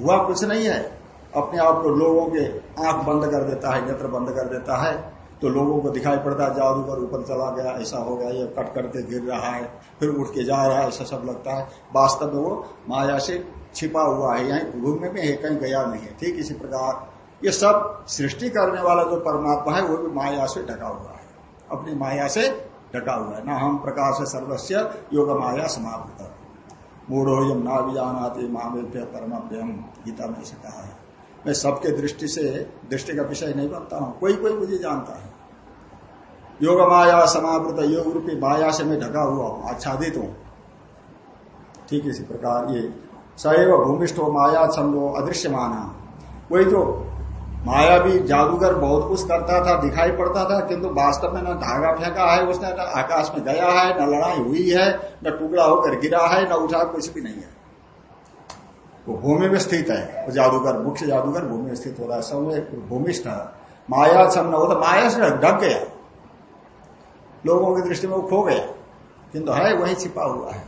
हुआ कुछ नहीं है। अपने आप को लोगों के आँख बंद कर देता है, नेत्र बंद कर देता है। तो लोगों को दिखाई पड़ता है जादूगर ऊपर चला गया, ऐसा हो गया, ये कट करके गिर रहा है, फिर उठ के जा रहा है, ऐसा सब लगता है। वास्तव में वो माया से छिपा हुआ है, यही घूमने में है, कहीं गया नहीं है। ठीक इसी प्रकार, ये सब सृष्टि करने वाला जो परमात्मा है, वो भी माया से ढका हुआ है। अपनी माया से ढका हुआ है। न हम प्रकाश सर्वस्व, योग माया समाप्त कर मूढ़ो यम ना भी जानाते मामेभ्य परमाभ्यम, गीता में ऐसे कहा है। मैं सबके दृष्टि से, दृष्टि का विषय नहीं बनता हूँ। कोई कोई मुझे जानता है। योग माया समावृत योग रूपी माया से मैं ढका हुआ हूँ, आच्छादित हूँ। ठीक इसी प्रकार ये, सैव भूमिष्ठो माया छंदो अदृश्य माना वही जो माया भी जादूगर बहुत कुछ करता था, दिखाई पड़ता था, किंतु वास्तव में न धागा फेंका है उसने, न आकाश में गया है, न लड़ाई हुई है, न टुकड़ा होकर गिरा है, न उठा कुछ भी नहीं है। वो भूमि में स्थित है, वो जादूगर, मुख्य जादूगर भूमि में स्थित हो रहा है, सब भूमिष्ठ माया छमना वो तो माया से ढक गया। लोगों की दृष्टि में वो खो गया किंतु है वही छिपा हुआ है।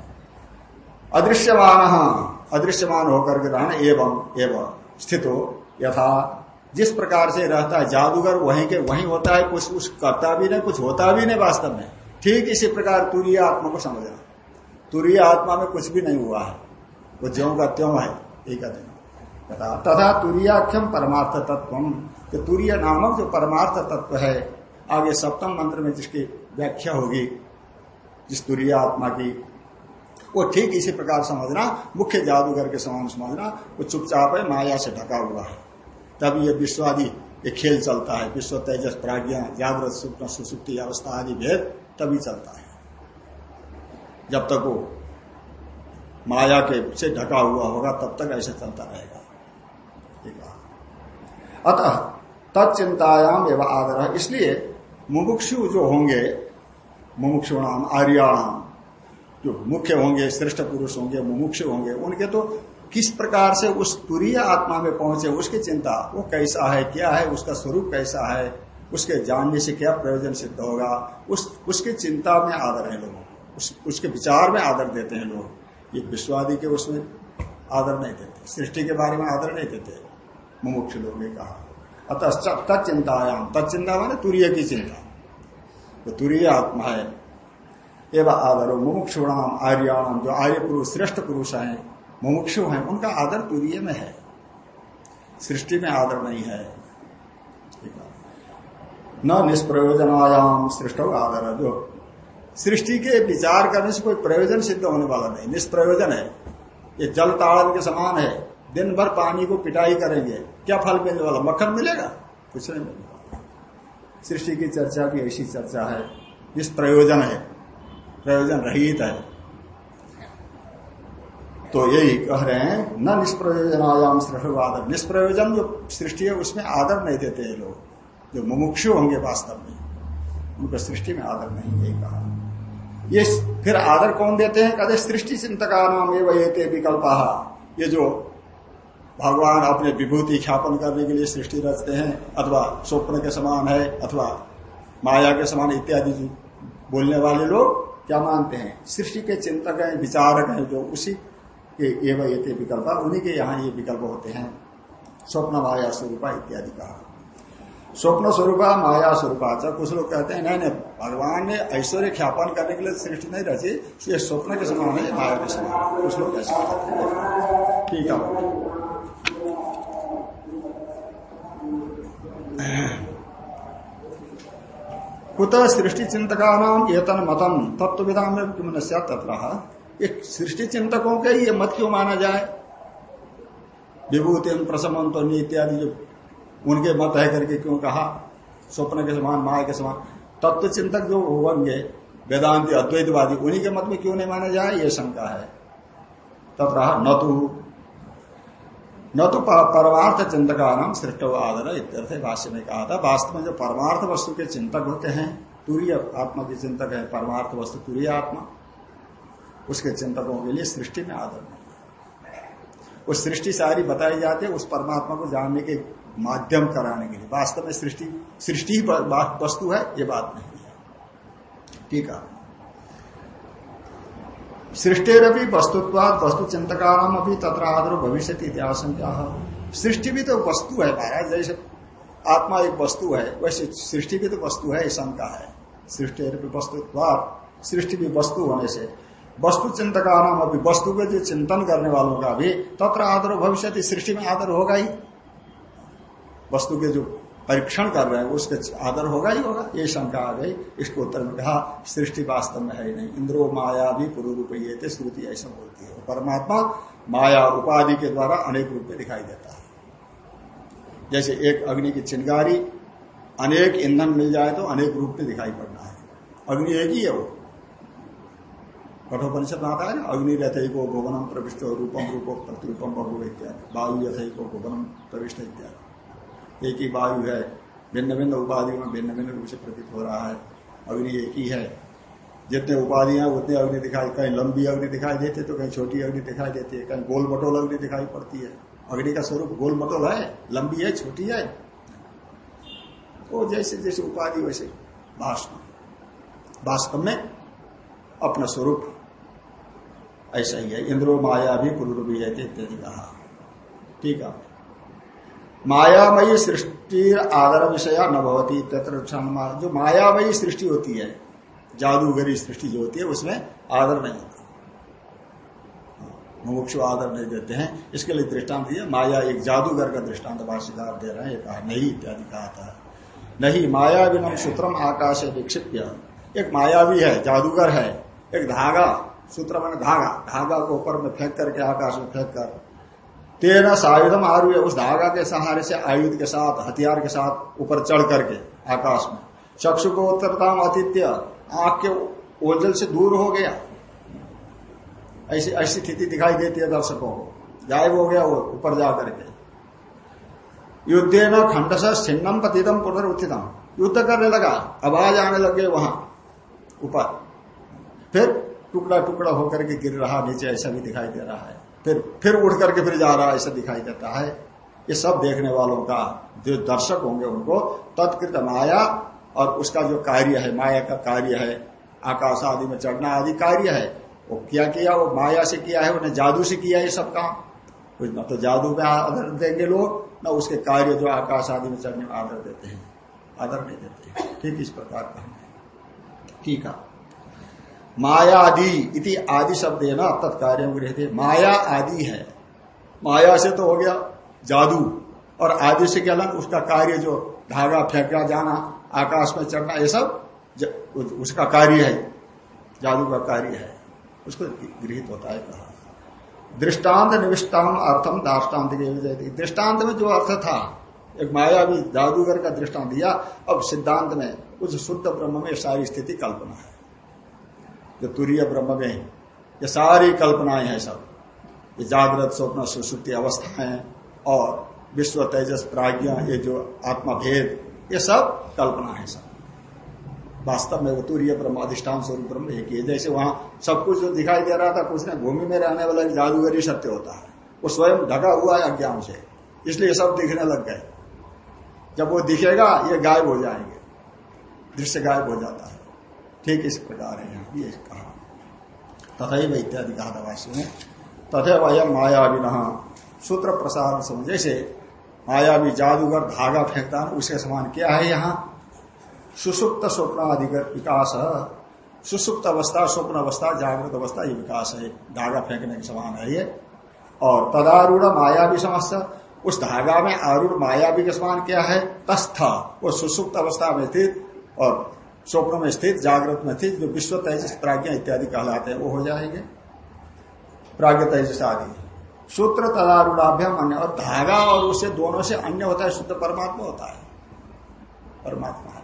अदृश्यमान अदृश्यमान होकर के रहना एवं एवं स्थित हो यथा। जिस प्रकार से रहता है जादूगर, वहीं के वहीं होता है कुछ कुछ करता भी नहीं, कुछ होता भी नहीं वास्तव में। ठीक इसी प्रकार तुरीय आत्मा को समझना। तुरीय आत्मा में कुछ भी नहीं हुआ है। वो ज्यो का त्यों है, एक तथा तुरीयाख्यम परमार्थ तत्व तुरीय नामक जो परमार्थ तत्व है, आगे सप्तम मंत्र में जिसकी व्याख्या होगी, जिस तुरीय आत्मा की। वो ठीक इसी प्रकार समझना, मुख्य जादूगर के समान समझना, वो चुपचाप है, माया से ढका हुआ है। तब ये विश्वादी, ये खेल चलता है, विश्व तेजस, प्राज्ञा, जागृत सुप्न सुसुप्ति, अवस्था आदि भेद तभी चलता है। जब तक वो माया के से ढका हुआ होगा, तब तक ऐसे चलता रहेगा। अतः तत्चिंतायाम एवं आदर इसलिए मुमुक्षु जो होंगे मुमुक्षु नाम आर्याणाम जो मुख्य होंगे श्रेष्ठ पुरुष होंगे मुमुक्ष होंगे उनके तो किस प्रकार से उस तुरीय आत्मा में पहुँचे उसकी चिंता वो कैसा है क्या है उसका स्वरूप कैसा है उसके जानने से क्या प्रयोजन सिद्ध होगा उस उसकी चिंता में आदर है लोगों उस, उसके विचार में आदर देते हैं लोग। ये विश्वादी के उसमें आदर नहीं देते सृष्टि के बारे में आदर नहीं देते मुमुक्ष लोग ने कहा। अतः तत्चिंतायाम तत्चिंता माने तुरीय की चिंता। तो तुरीय आत्मा है। एवं आदर हो मुमुक्षुणाम, आर्याणाम, जो आर्य पुरुष, श्रेष्ठ पुरुष है, मुमुक्षु हैं, उनका आदर तुरीय में है। सृष्टि में आदर नहीं है। न निष्प्रयोजनायाम सृष्ट आदर। जो सृष्टि के विचार करने से कोई प्रयोजन सिद्ध होने वाला नहीं। निष्प्रयोजन है। ये जल ताड़न के समान है। दिन भर पानी को पिटाई करेंगे। क्या फल मिलने वाला? मक्खन मिलेगा? कुछ नहीं मिलेगा। सृष्टि की चर्चा भी ऐसी चर्चा है निष्प्रयोजन है, प्रयोजन रहित है। तो यही कह रहे हैं, न निष्प्रयोजन आयाम श्रेष्ठ आदर निष्प्रयोजन जो सृष्टि है, उसमें आदर नहीं देते हैं लोग, जो मुमुक्षु होंगे वास्तव में। उनको सृष्टि में आदर नहीं यही कहा। ये फिर आदर कौन देते हैं? कहते सृष्टि चिंतका नाम ये विकल्प। ये जो भगवान अपने विभूति ख्यापन करने के लिए सृष्टि रचते हैं, अथवा स्वप्न के समान है, अथवा माया के समान इत्यादि बोलने वाले लोग क्या मानते हैं? सृष्टि के चिंतक हैं, विचारक हैं जो उसी के एवं ये विकल्प, उन्हीं के यहाँ ये विकल्प होते हैं। स्वप्न माया स्वरूपा इत्यादि कहा। स्वप्न स्वरूपा, माया स्वरूपा कुछ लोग कहते हैं, नहीं नहीं, भगवान ने ऐश्वर्य ख्यापन करने के लिए सृष्टि नहीं रची, ये स्वप्न के समान है, माया के समान। कुछ लोग ऐसे ठीक है कुत सृष्टि चिंतका नाम एतन मतम तत्विधा में क्यों तथा एक सृष्टि चिंतकों के ये मत क्यों माना जाए? विभूति प्रसमन तो इत्यादि जो उनके मत है करके क्यों कहा? स्वप्न के समान, माया के समान। तत्व चिंतक जो होंगे, वेदांति, अद्वैतवादी, उन्हीं के मत में क्यों नहीं माना जाए? ये शंका है। तथा न तो न तो परमार्थ चिंतका नाम सृष्ट आदर इत्यर्थ भाष्य में कहा था वास्तव में जो परमार्थ वस्तु के चिंतक होते हैं, तुरीय आत्मा के चिंतक है, परमार्थ वस्तु तुरीय आत्मा, उसके चिंतकों के लिए सृष्टि में आदर नहीं उस सृष्टि सारी बताई जाती है, उस परमात्मा को जानने के माध्यम कराने के लिए। वास्तव में सृष्टि सृष्टि ही वस्तु है, ये बात नहीं है। ठीक है। सृष्टिरपि वस्तुत्वाद वस्तु चिंतका नाम अभी तथा आदर भविष्य इतिहास सृष्टि भी तो वस्तु है महाराज, जैसे आत्मा एक वस्तु है, वैसे सृष्टि भी तो वस्तु है शंका है। सृष्टि वस्तुत्वाद सृष्टि भी वस्तु होने से। वस्तु चिंतका नाम अभी वस्तु के जो चिंतन करने वालों का भी तत्र आदर भविष्य सृष्टि में आदर होगा ही। वस्तु के जो परीक्षण कर रहे हैं उसके आदर होगा ही होगा ये शंका आ गई। इसको उत्तर में कहा, सृष्टि वास्तव में है ही नहीं। इंद्रो माया भी पूर्व रूप ये थे श्रुति ऐसा बोलती है। परमात्मा माया उपाधि के द्वारा अनेक रूप में दिखाई देता है। जैसे एक अग्नि की चिंगारी, अनेक ईंधन मिल जाए तो अनेक रूप में दिखाई पड़ना है। अग्नि एक ही है वो। कठोपनिषद में आता है ना, अग्नि को भुवनम प्रविष्ट रूपम रूपो प्रतिरूपम बहु इत्यादि। वायु को भुवनम प्रविष्ट इत्यादि। एक ही वायु है भिन्न भिन्न उपाधियों में भिन्न भिन्न रूप से प्रतीत हो रहा है। अग्नि एक ही है। जितने उपाधियाँ उतने अग्नि दिखाई, कहीं लंबी अग्नि दिखाई देती है तो कहीं छोटी अग्नि दिखाई देती है, कहीं गोल मटोल अग्नि दिखाई पड़ती है। अग्नि का स्वरूप गोल मटोल है, लंबी है, छोटी है। वो जैसे जैसे उपाधि, वैसे वास्तव वास्तव में अपना स्वरूप। ऐसा ही है। इंद्रो माया भी पूर्व भी है इत्यादि कहा। ठीक है। मायामयी सृष्टि आदर विषय न भवती, तत्र जो मायामयी सृष्टि होती है, जादूगरी सृष्टि जो होती है, उसमें आदर नहीं होता। मुमुक्षु आदर नहीं देते हैं। इसके लिए दृष्टांत दिया, माया एक जादूगर का दृष्टांत भाष्यकार दे रहे हैं कहा नहीं, इत्यादि कहा था। नहीं, माया बिनम सूत्रम आकाश है विक्षिप्य। एक माया भी है, जादूगर है, एक धागा सूत्र मैंने धागा धागा को ऊपर में फेंक करके आकाश में फेंक कर तेना सायुधम आरु उस धागा के सहारे से आयुध के साथ, हथियार के साथ ऊपर चढ़ करके आकाश में। चक्षु को उत्तरताम अतिथ्य आँख के ओझल से दूर हो गया। ऐसी ऐसी स्थिति दिखाई देती है दर्शकों को। गायब हो गया वो, ऊपर जा करके। युद्ध न खंड से छिन्नम पतिदम पुनर्उत्थितम युद्ध करने लगा, आवाज़ आने लग लगे वहाँ, ऊपर। फिर टुकड़ा टुकड़ा होकर के गिर रहा, नीचे ऐसा भी दिखाई दे रहा है। फिर फिर उठ करके फिर जा रहा है, ऐसा दिखाई देता है। ये सब देखने वालों का जो दर्शक होंगे उनको तत्कृत माया और उसका जो कार्य है, माया का कार्य है, आकाश आदि में चढ़ना आदि कार्य है, वो क्या किया, वो माया से किया है, उन्हें जादू से किया है सब काम। कुछ न तो जादू में आदर देंगे लोग, न उसके कार्य जो आकाश आदि में चढ़ने में आदर देते हैं। आदर नहीं देते ठीक इस प्रकार का ठीक है। माया आदि इति आदि शब्द है ना तत्कार्य गृह माया आदि है। माया से तो हो गया जादू। और आदि से क्या उसका कार्य जो धागा फेंका, जाना, आकाश में चढ़ना, ये सब उसका कार्य है। जादू का कार्य है। उसको गृहित होता है कहा। दृष्टांत निविष्टान अर्थम दाष्टान्त के दृष्टांत में जो अर्थ था, एक माया भी जादूगर का दृष्टांत दिया, अब सिद्धांत में उस शुद्ध ब्रह्म में सारी स्थिति कल्पना है। जो तुरीय ब्रह्म में ये सारी कल्पनाएँ हैं सब। ये जागृत, स्वप्न, सुसुप्ति अवस्था है और विश्व तेजस, प्राज्ञा, ये जो आत्मा भेद ये सब कल्पना है सब। वास्तव में वो तूर्य ब्रह्म, अधिष्ठान स्वरूप ब्रह्म एक ही जैसे वहाँ सब कुछ जो दिखाई दे रहा था, कुछ ने भूमि में रहने वाला जादूगरी सत्य होता है। वो स्वयं ढका हुआ है अज्ञान से। इसलिए सब दिखने लग गए। जब वो दिखेगा, ये गायब हो जाएँगे। दृश्य गायब हो जाता है। ठीक इस प्रकार है ये कहा तथा इत्यादि कहा था भाष्य में तथा अयम माया बिना सूत्र प्रसार समझ जैसे मायावी जादूगर धागा फेंकता है उसके समान क्या है यहाँ? सुसुप्त स्वप्न अधिक विकास सुसुप्त अवस्था स्वप्न अवस्था जागृत अवस्था ये विकास है। धागा फेंकने के समान है ये। और तदारूढ़ मायावी समस्या उस धागा में आरूढ़ मायावी के समान क्या है? तस्थ। वो सुसुप्त अवस्था में स्थित। और स्वप्न में स्थित, जागृत में स्थित, जो विश्व तेजस प्राज्ञा इत्यादि कहलाते हैं, वो हो जाएँगे। प्राग्ञ तेजस आदि। सूत्र तदारूढ़ाभ्यम अन्य, और धागा और उससे दोनों से अन्य होता है, शुद्ध परमात्मा होता है। परमात्मा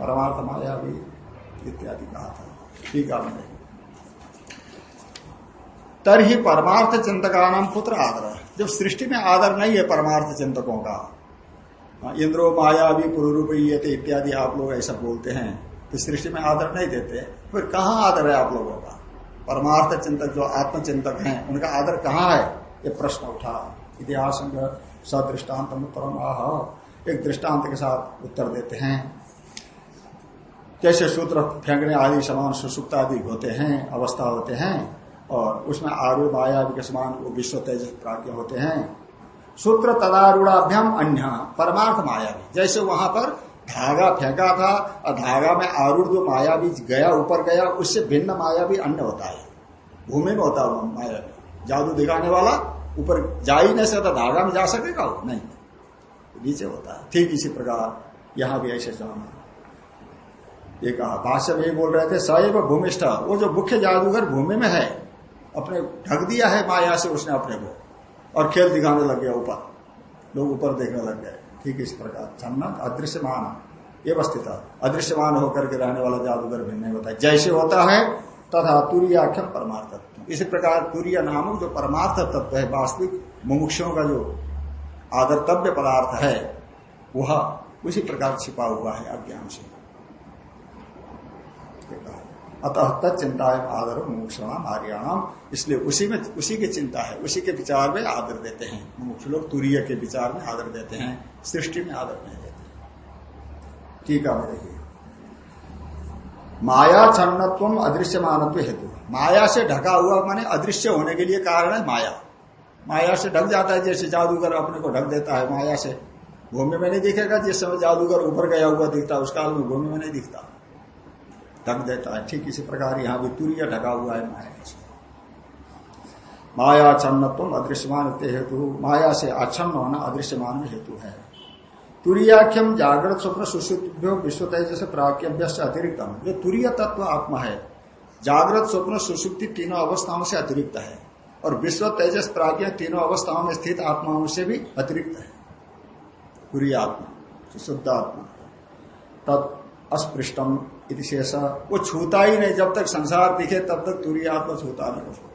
परमार्थ माया भी इत्यादि कहा था। ठीक है तरही परमार्थ चिंतका नाम पुत्र आदर। जब सृष्टि में आदर नहीं है परमार्थ चिंतकों का इंद्रो माया भी पुरूप इत्यादि आप लोग ऐसा बोलते हैं। कि सृष्टि में आदर नहीं देते। फिर कहाँ आदर है आप लोगों का? परमार्थ चिंतक जो आत्मचिंतक हैं, उनका आदर कहाँ है? ये प्रश्न उठा। इतिहास सदृष्टान्त उत्तरम, आह, एक दृष्टांत के साथ उत्तर देते हैं। कैसे सूत्र फेंकने आदि समान सुसुप्त आदि होते हैं, अवस्था होते हैं, और उसमें आरूढ़ माया के समान वो विश्व तेज प्राज्ञ होते हैं। सूत्र तदारूढ़ाभ्याम अन्य, परमार्थ माया भी। जैसे वहाँ पर धागा फेंका था, और धागा में आरूढ़ जो माया भी गया, ऊपर गया, उससे भिन्न माया भी अन्य होता है। भूमि में होता है माया भी। जादू दिखाने वाला ऊपर जा ही नहीं सकता, धागा में जा सकेगा वो? नहीं। नीचे होता है। ठीक इसी प्रकार, यहाँ भी ऐसे जाना। ये कहा, भाष्य में बोल रहे थे, सैव भूमिष्ठ। वो जो मुख्य जादूगर भूमि में है, अपने ढक दिया है माया से, उसने अपने को। और खेल दिखाने लग गया ऊपर। लोग ऊपर देखने लग गए। ठीक इस प्रकार। छन्ना अदृश्यमान। ये वस्तुता अदृश्यमान होकर के रहने वाला जादूगर भी नहीं होता जैसे होता है, तथा तुरियाख्यम परमार्थ तत्व इसी प्रकार तुरिया नामक जो परमार्थ तत्व है, वास्तविक मुमुक्षों का जो आदर्तव्य पदार्थ है, वह उसी प्रकार छिपा हुआ है अज्ञान से। अतः तत्चिंता आदर मुमुक्षणाम आर्याणाम इसलिए उसी में, उसी की चिंता है, उसी के विचार में आदर देते हैं। मुमुक्ष लोग तुरीय के विचार में आदर देते हैं, सृष्टि में आदर नहीं देते। ठीक है देखिए माया छन्नत्व अदृश्य मानत्व हेतु। माया से ढका हुआ माने अदृश्य होने के लिए कारण है माया। माया से ढक जाता है, जैसे जादूगर अपने को ढक देता है माया से। भूमि में नहीं दिखेगा, जिस समय जादूगर ऊपर गया हुआ दिखता है, उस काल में भूमि में नहीं दिखता। ढक देता है। ठीक इसी प्रकार यहाँ भी तुरीय ढका हुआ है माया से माया छन्नत्व अदृश्यमान हेतु माया से अच्छन्न होना अदृश्यमान हेतु है। तुरीयाख्यम जागृत स्वप्न सुश्रुतिभ्यो विश्व तेजस प्राक्यभ्य अतिरिक्त जो तुरीय तत्व आत्मा है। जागृत स्वप्न सुसुप्ति तीनों अवस्थाओं से अतिरिक्त है। और विश्व तेजस प्राज्ञ तीनों अवस्थाओं में स्थित आत्माओं से भी अतिरिक्त है। तुरीय आत्मा शुद्ध आत्मा। तत् अस्पृष्टम। शेष। वो छूता ही नहीं। जब तक संसार दिखे, तब तक तुरीय आत्मा छूता नहीं उसको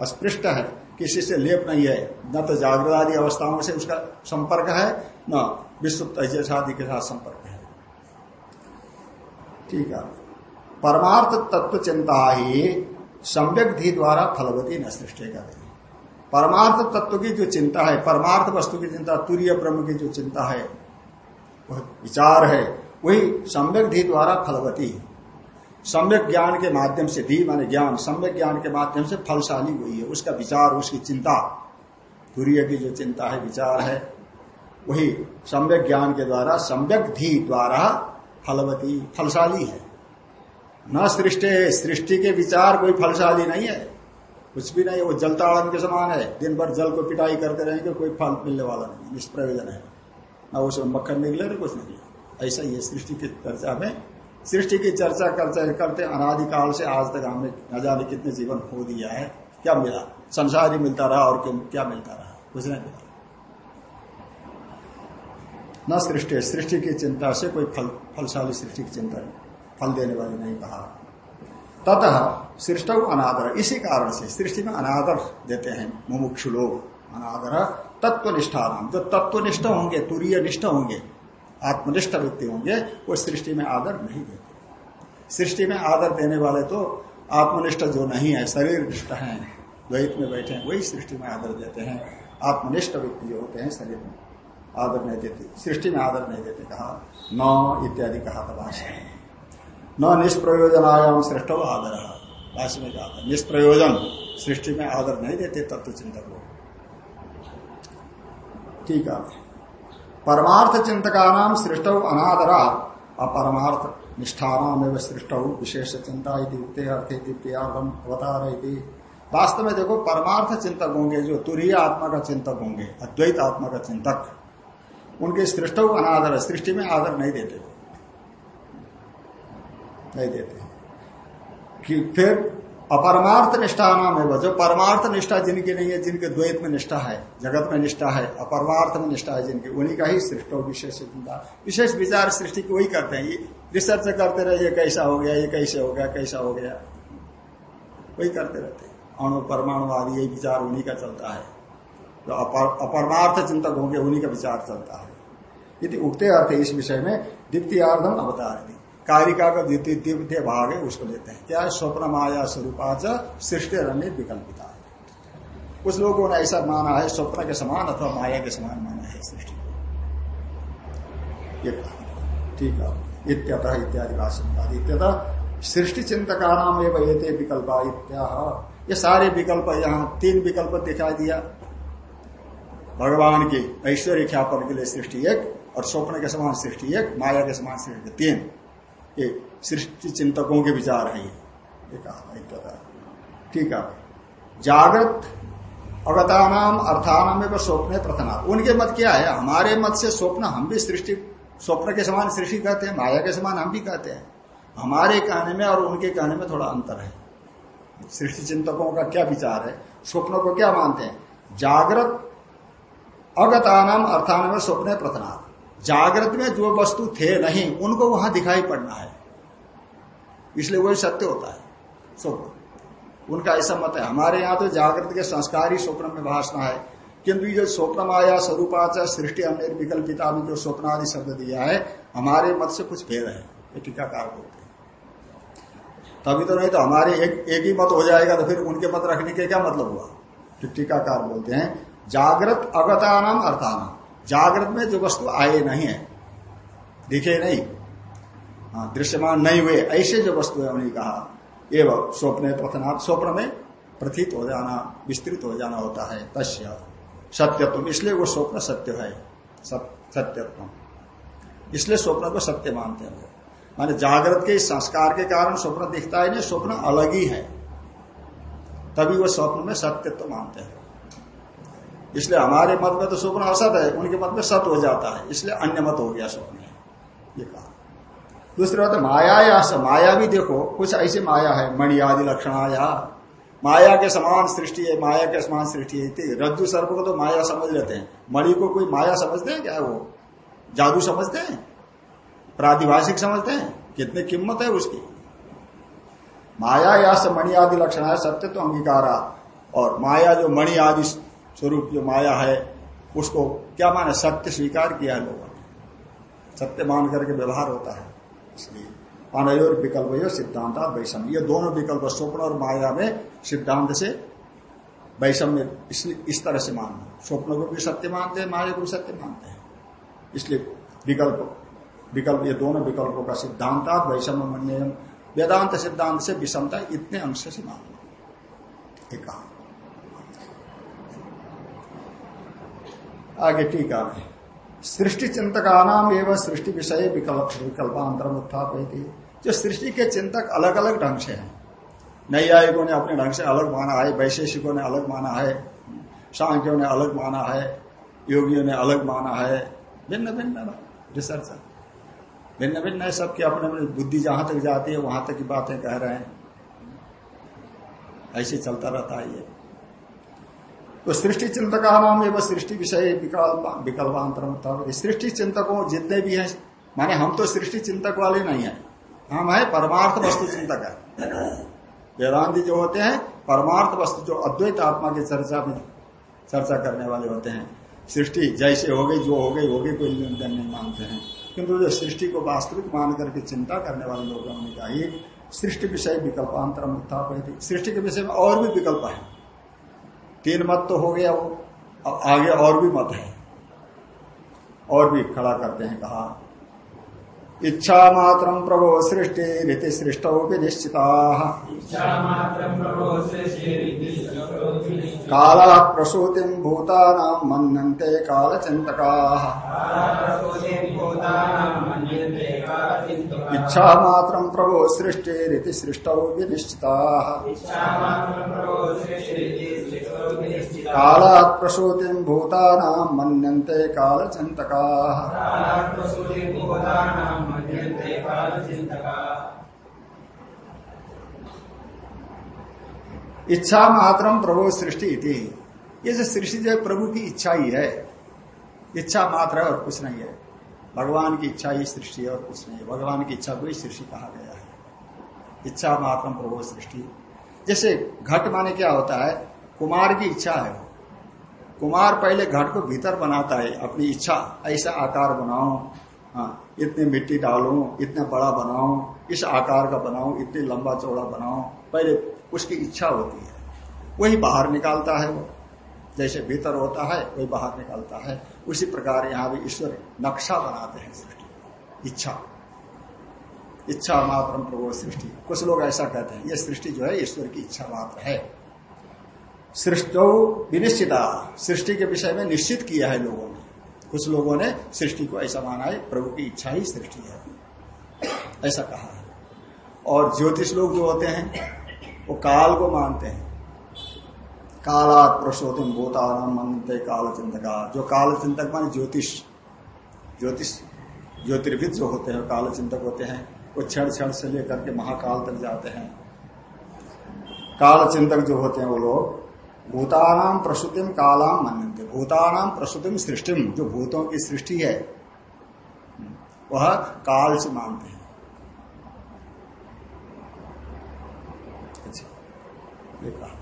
अस्पृष्ट है। किसी से लेप नहीं है। न तो जागृत आदि अवस्थाओं से उसका संपर्क है, न विश्व आदि के साथ संपर्क है। ठीक है। परमार्थ तत्व चिंता ही सम्यक धी द्वारा फलवती न सृष्टि का परमार्थ तत्व की जो चिंता है, परमार्थ वस्तु की चिंता, तुरीय ब्रह्म की जो चिंता है वह विचार है। वही सम्यक धी द्वारा फलवती। सम्यक ज्ञान के माध्यम से धी माने ज्ञान, सम्यक ज्ञान के माध्यम से फलशाली हुई है। उसका विचार, उसकी चिंता तुरीय की जो चिंता है, विचार है, वही सम्यक ज्ञान के द्वारा, सम्यक धी द्वारा फलवती, फलशाली है। न सृष्टि सृष्टि के विचार कोई फलशाली नहीं है। कुछ भी नहीं, वो जलताड़न के समान है। दिन भर जल को पिटाई करते रहेंगे, कोई फल मिलने वाला नहीं, निष्प्रयोजन है। न उसमें मक्खन निकले, ना कुछ निकले। ऐसा ही है सृष्टि की चर्चा में। सृष्टि की चर्चा करते करते अनादिकाल से आज तक हमने न जाने कितने जीवन खो दिया है। क्या मिला? संसार ही मिलता रहा और क्या मिलता रहा? कुछ नहीं मिला। न सृष्टि सृष्टि की चिंता से कोई फल फलशाली सृष्टि की चिंता फल देने वाली नहीं कहा। ततः सृष्ट अनादर। इसी कारण से सृष्टि में अनादर देते हैं मुमुक्षु लोग। अनादर तत्वनिष्ठा नाम जो तत्वनिष्ठ होंगे तुरीय निष्ठ होंगे आत्मनिष्ठ व्यक्ति होंगे, वो सृष्टि में आदर नहीं देते। सृष्टि में आदर देने वाले तो आत्मनिष्ठ जो नहीं है शरीर निष्ठ है, द्वैत में बैठे हैं, वही सृष्टि में आदर देते हैं। आत्मनिष्ठ व्यक्ति जो होते हैं, शरीर में आदर नहीं देते। सृष्टि में आदर नहीं देते, कहा, न इत्यादि कहा था भाषा न निष्प्रयोजन निष्प्रयोजनायाम श्रेष्ठ आदर। भाषा में कहा था, निष्प्रयोजन, सृष्टि में आदर नहीं देते, तत्व चिंतक को ठीक है। परमार्थ चिंतका नाम सृष्ट अनादरा। अपरमार्थ निष्ठानाम एवं सृष्ट, विशेष चिंता अर्थे द्वितीयार्थम अवतार वास्तव में देखो, परमार्थ चिंतक होंगे जो तुरीय आत्मा का चिंतक होंगे, अद्वैत आत्मा का चिंतक। उनके सृष्ट अनादर, सृष्टि में आदर नहीं देते। नहीं देते। कि फिर अपरमार्थ निष्ठा नाम है जो परमार्थ निष्ठा जिनकी नहीं है, जिनके द्वैत में निष्ठा है, जगत में निष्ठा है, अपरमार्थ में निष्ठा है जिनकी, उन्हीं का ही सृष्ट विशेष चिंता विशेष विचार सृष्टि की वही करते हैं। रिसर्च करते रहे ये कैसा हो गया, ये कैसे हो गया, कैसा हो गया। वही करते रहते अणु, परमाणु आदि, यही विचार उन्हीं का चलता है। जो अपरमार्थ चिंतक होंगे, उन्हीं का विचार चलता है। यदि उगते अर्थ इस विषय में द्वितीयार्धम अवतार कारिका का द्वितीय द्वितीय भाग है, उसको लेते हैं। क्या स्वप्न माया स्वरूपाच सृष्टि रण्य विकल्पिता कुछ लोगों ने ऐसा माना है, स्वप्न के समान अथवा माया के समान माना है सृष्टि को। ठीक है। इत्यतः इत्यादि भाषण इत्यतः सृष्टि चिंतका नाम एवं ये विकल्प इत्या ये सारे विकल्प यहाँ, तीन विकल्प दिखाई दिया। भगवान की ऐश्वर्य ख्यापन के लिए सृष्टि एक और स्वप्न के समान सृष्टि एक, माया के समान सृष्टि तीन। ये सृष्टि चिंतकों के विचार है ये। कहा ठीक है। जागृत अवतानाम अर्थानाम एवं स्वप्न प्रथना उनके मत क्या है? हमारे मत से स्वप्न हम भी सृष्टि, स्वप्न के समान सृष्टि कहते हैं, माया के समान हम भी कहते हैं। हमारे कहने में और उनके कहने में थोड़ा अंतर है। सृष्टि चिंतकों का क्या विचार है? स्वप्नों को क्या मानते हैं? जागृत अगतानाम अर्थान स्वप्न प्रथना जागृत में जो वस्तु थे नहीं, उनको वहाँ दिखाई पड़ना है। इसलिए वही सत्य होता है। स्वप्न। उनका ऐसा मत है। हमारे यहाँ तो जागृत के संस्कार ही स्वप्न में भाषना है। किंतु जो स्वप्न माया स्वरूपाचा सृष्टि अन्य विकल्पिता में जो स्वप्न आदि शब्द दिया है, हमारे मत से कुछ भेद है। ये टीकाकार बोलते हैं। तभी तो नहीं तो हमारे एक एक ही मत हो जाएगा तो फिर उनके मत रखने के क्या मतलब हुआ? तो टीकाकार बोलते हैं, जागृत अगता नाम अर्थान। जागृत में जो वस्तु आए नहीं है, दिखे नहीं हाँ दृश्यमान नहीं हुए, ऐसे जो वस्तु है उन्हें कहा, एवं स्वप्न प्रथनाथ स्वप्न में प्रथित हो जाना, विस्तृत हो जाना होता है, तस्य सत्यत्व इसलिए वो स्वप्न सत्य है सत्यत्व इसलिए स्वप्न को सत्य मानते हैं माने जागृत के संस्कार के कारण स्वप्न दिखता है नहीं, स्वप्न अलग ही है। तभी वो स्वप्न में सत्यत्व मानते हैं। इसलिए हमारे मत में तो स्वप्न असत है, उनके मत में सत्य हो जाता है, इसलिए अन्य मत हो गया स्वप्न ये कहा। दूसरी बात माया या माया भी देखो, कुछ ऐसी माया है, मणि आदि, लक्षण आया माया के समान सृष्टि है, माया के समान सृष्टि है रज्जु सर्प को तो माया समझ लेते हैं। मणि को कोई माया समझते हैं क्या वो? जादू समझते हैं? प्रादिभाषिक समझते हैं? कितनी कीमत है उसकी? माया या मणि आदि, लक्षण है, सत्य तो अंगीकारा। और माया जो मणि आदि स्वरूप जो माया है, उसको क्या माने? सत्य स्वीकार किया है लोगों ने। सत्य मान करके व्यवहार होता है। इसलिए अनयोर विकल्प यो सिद्धांत वैषम ये दोनों विकल्प स्वप्न और माया में सिद्धांत से वैषम्य इस तरह से मानना स्वप्न को भी सत्य मानते हैं, माया को भी सत्य मानते हैं। इसलिए विकल्प विकल्प, ये दोनों विकल्पों का सिद्धांत वैषम्य वेदांत सिद्धांत से विषमता इतने अंश से मानना एक आगे टीका में सृष्टि चिंतका नाम एवं सृष्टि विषय विकल्प विकल्पांतरम उत्थापयती जो सृष्टि के चिंतक अलग अलग ढंग से हैं। नैयायिकों ने अपने ढंग से अलग माना है, वैशेषिकों ने अलग माना है, सांख्यों ने अलग माना है, योगियों ने अलग माना है। भिन्न भिन्न रिसर्च भिन्न भिन्न है सबकी अपने अपने। बुद्धि जहाँ तक जाती है, वहाँ तक की बातें कह रहे हैं। ऐसे चलता रहता है ये। तो सृष्टि चिंतका नाम एवं सृष्टि विषय विकल्पांतर सृष्टि चिंतकों जितने भी हैं, माने हम तो सृष्टि चिंतक वाले नहीं है। हम है परमार्थ वस्तु चिंतक है। वेदांति जो होते हैं, परमार्थ वस्तु जो अद्वैत आत्मा की चर्चा में चर्चा करने वाले होते हैं। सृष्टि जैसे हो गई, जो हो गई हो गई कोई निरंतर नहीं मानते हैं। किंतु जो सृष्टि को वास्तविक मान करके चिंता करने वाले लोग उन्होंने कहा सृष्टि विषय विकल्पांतर उत्थापित सृष्टि के विषय में और भी विकल्प है। तीन मत तो हो गया वो। आगे और भी मत है। और भी खड़ा करते हैं कहा इच्छा मात्र प्रभो सृष्टि रीति सृष्टि भी निश्चिता। काला प्रसूति भूता मनते काल चिंतका इच्छा मात्र प्रभो सृष्टि रीति सृष्टि भी निश्चिता कालात् प्रसूति भूता मनते काल चिंतका इच्छा मात्रम प्रभु सृष्टि इति। ये जो सृष्टि जो प्रभु की इच्छा ही है, इच्छा मात्र है और कुछ नहीं है। भगवान की इच्छा ही सृष्टि और कुछ नहीं भगवान की इच्छा को ही सृष्टि कहा गया है। इच्छा मात्रम प्रभु सृष्टि। जैसे घट माने क्या होता है? कुमार की इच्छा है कुमार पहले घट को भीतर बनाता है, अपनी इच्छा, ऐसा आकार बनाओ हाँ इतनी मिट्टी डालू, इतना बड़ा बनाओ, इस आकार का बनाओ, इतनी लंबा चौड़ा बनाओ, पहले उसकी इच्छा होती है। वही बाहर निकालता है वो। जैसे भीतर होता है, वही बाहर निकालता है। उसी प्रकार यहाँ भी ईश्वर नक्शा बनाते हैं सृष्टि इच्छा। इच्छा मात्र प्रभु सृष्टि। कुछ लोग ऐसा कहते हैं, ये सृष्टि जो है ईश्वर की इच्छा मात्र है। सृष्टो विनिश्चिता, सृष्टि के विषय में निश्चित किया है लोगों ने। कुछ लोगों ने सृष्टि को ऐसा माना है, प्रभु की इच्छा ही सृष्टि है। ऐसा कहा है। और ज्योतिष लोग जो होते हैं, वो काल को मानते हैं। काला प्रसोतिम भूताराम मनते काल चिंतका जो काल चिंतक माने ज्योतिष। ज्योतिष, ज्योतिर्विद जो होते हैं काल चिंतक होते हैं, वो क्षण क्षण से लेकर के महाकाल तक जाते हैं। काल चिंतक जो होते हैं वो लोग भूतानाम प्रसूतिम कालाम मनते भूतानाम प्रसूतिम सृष्टिम जो भूतों की सृष्टि है, वह काल से मानते हैं। अच्छा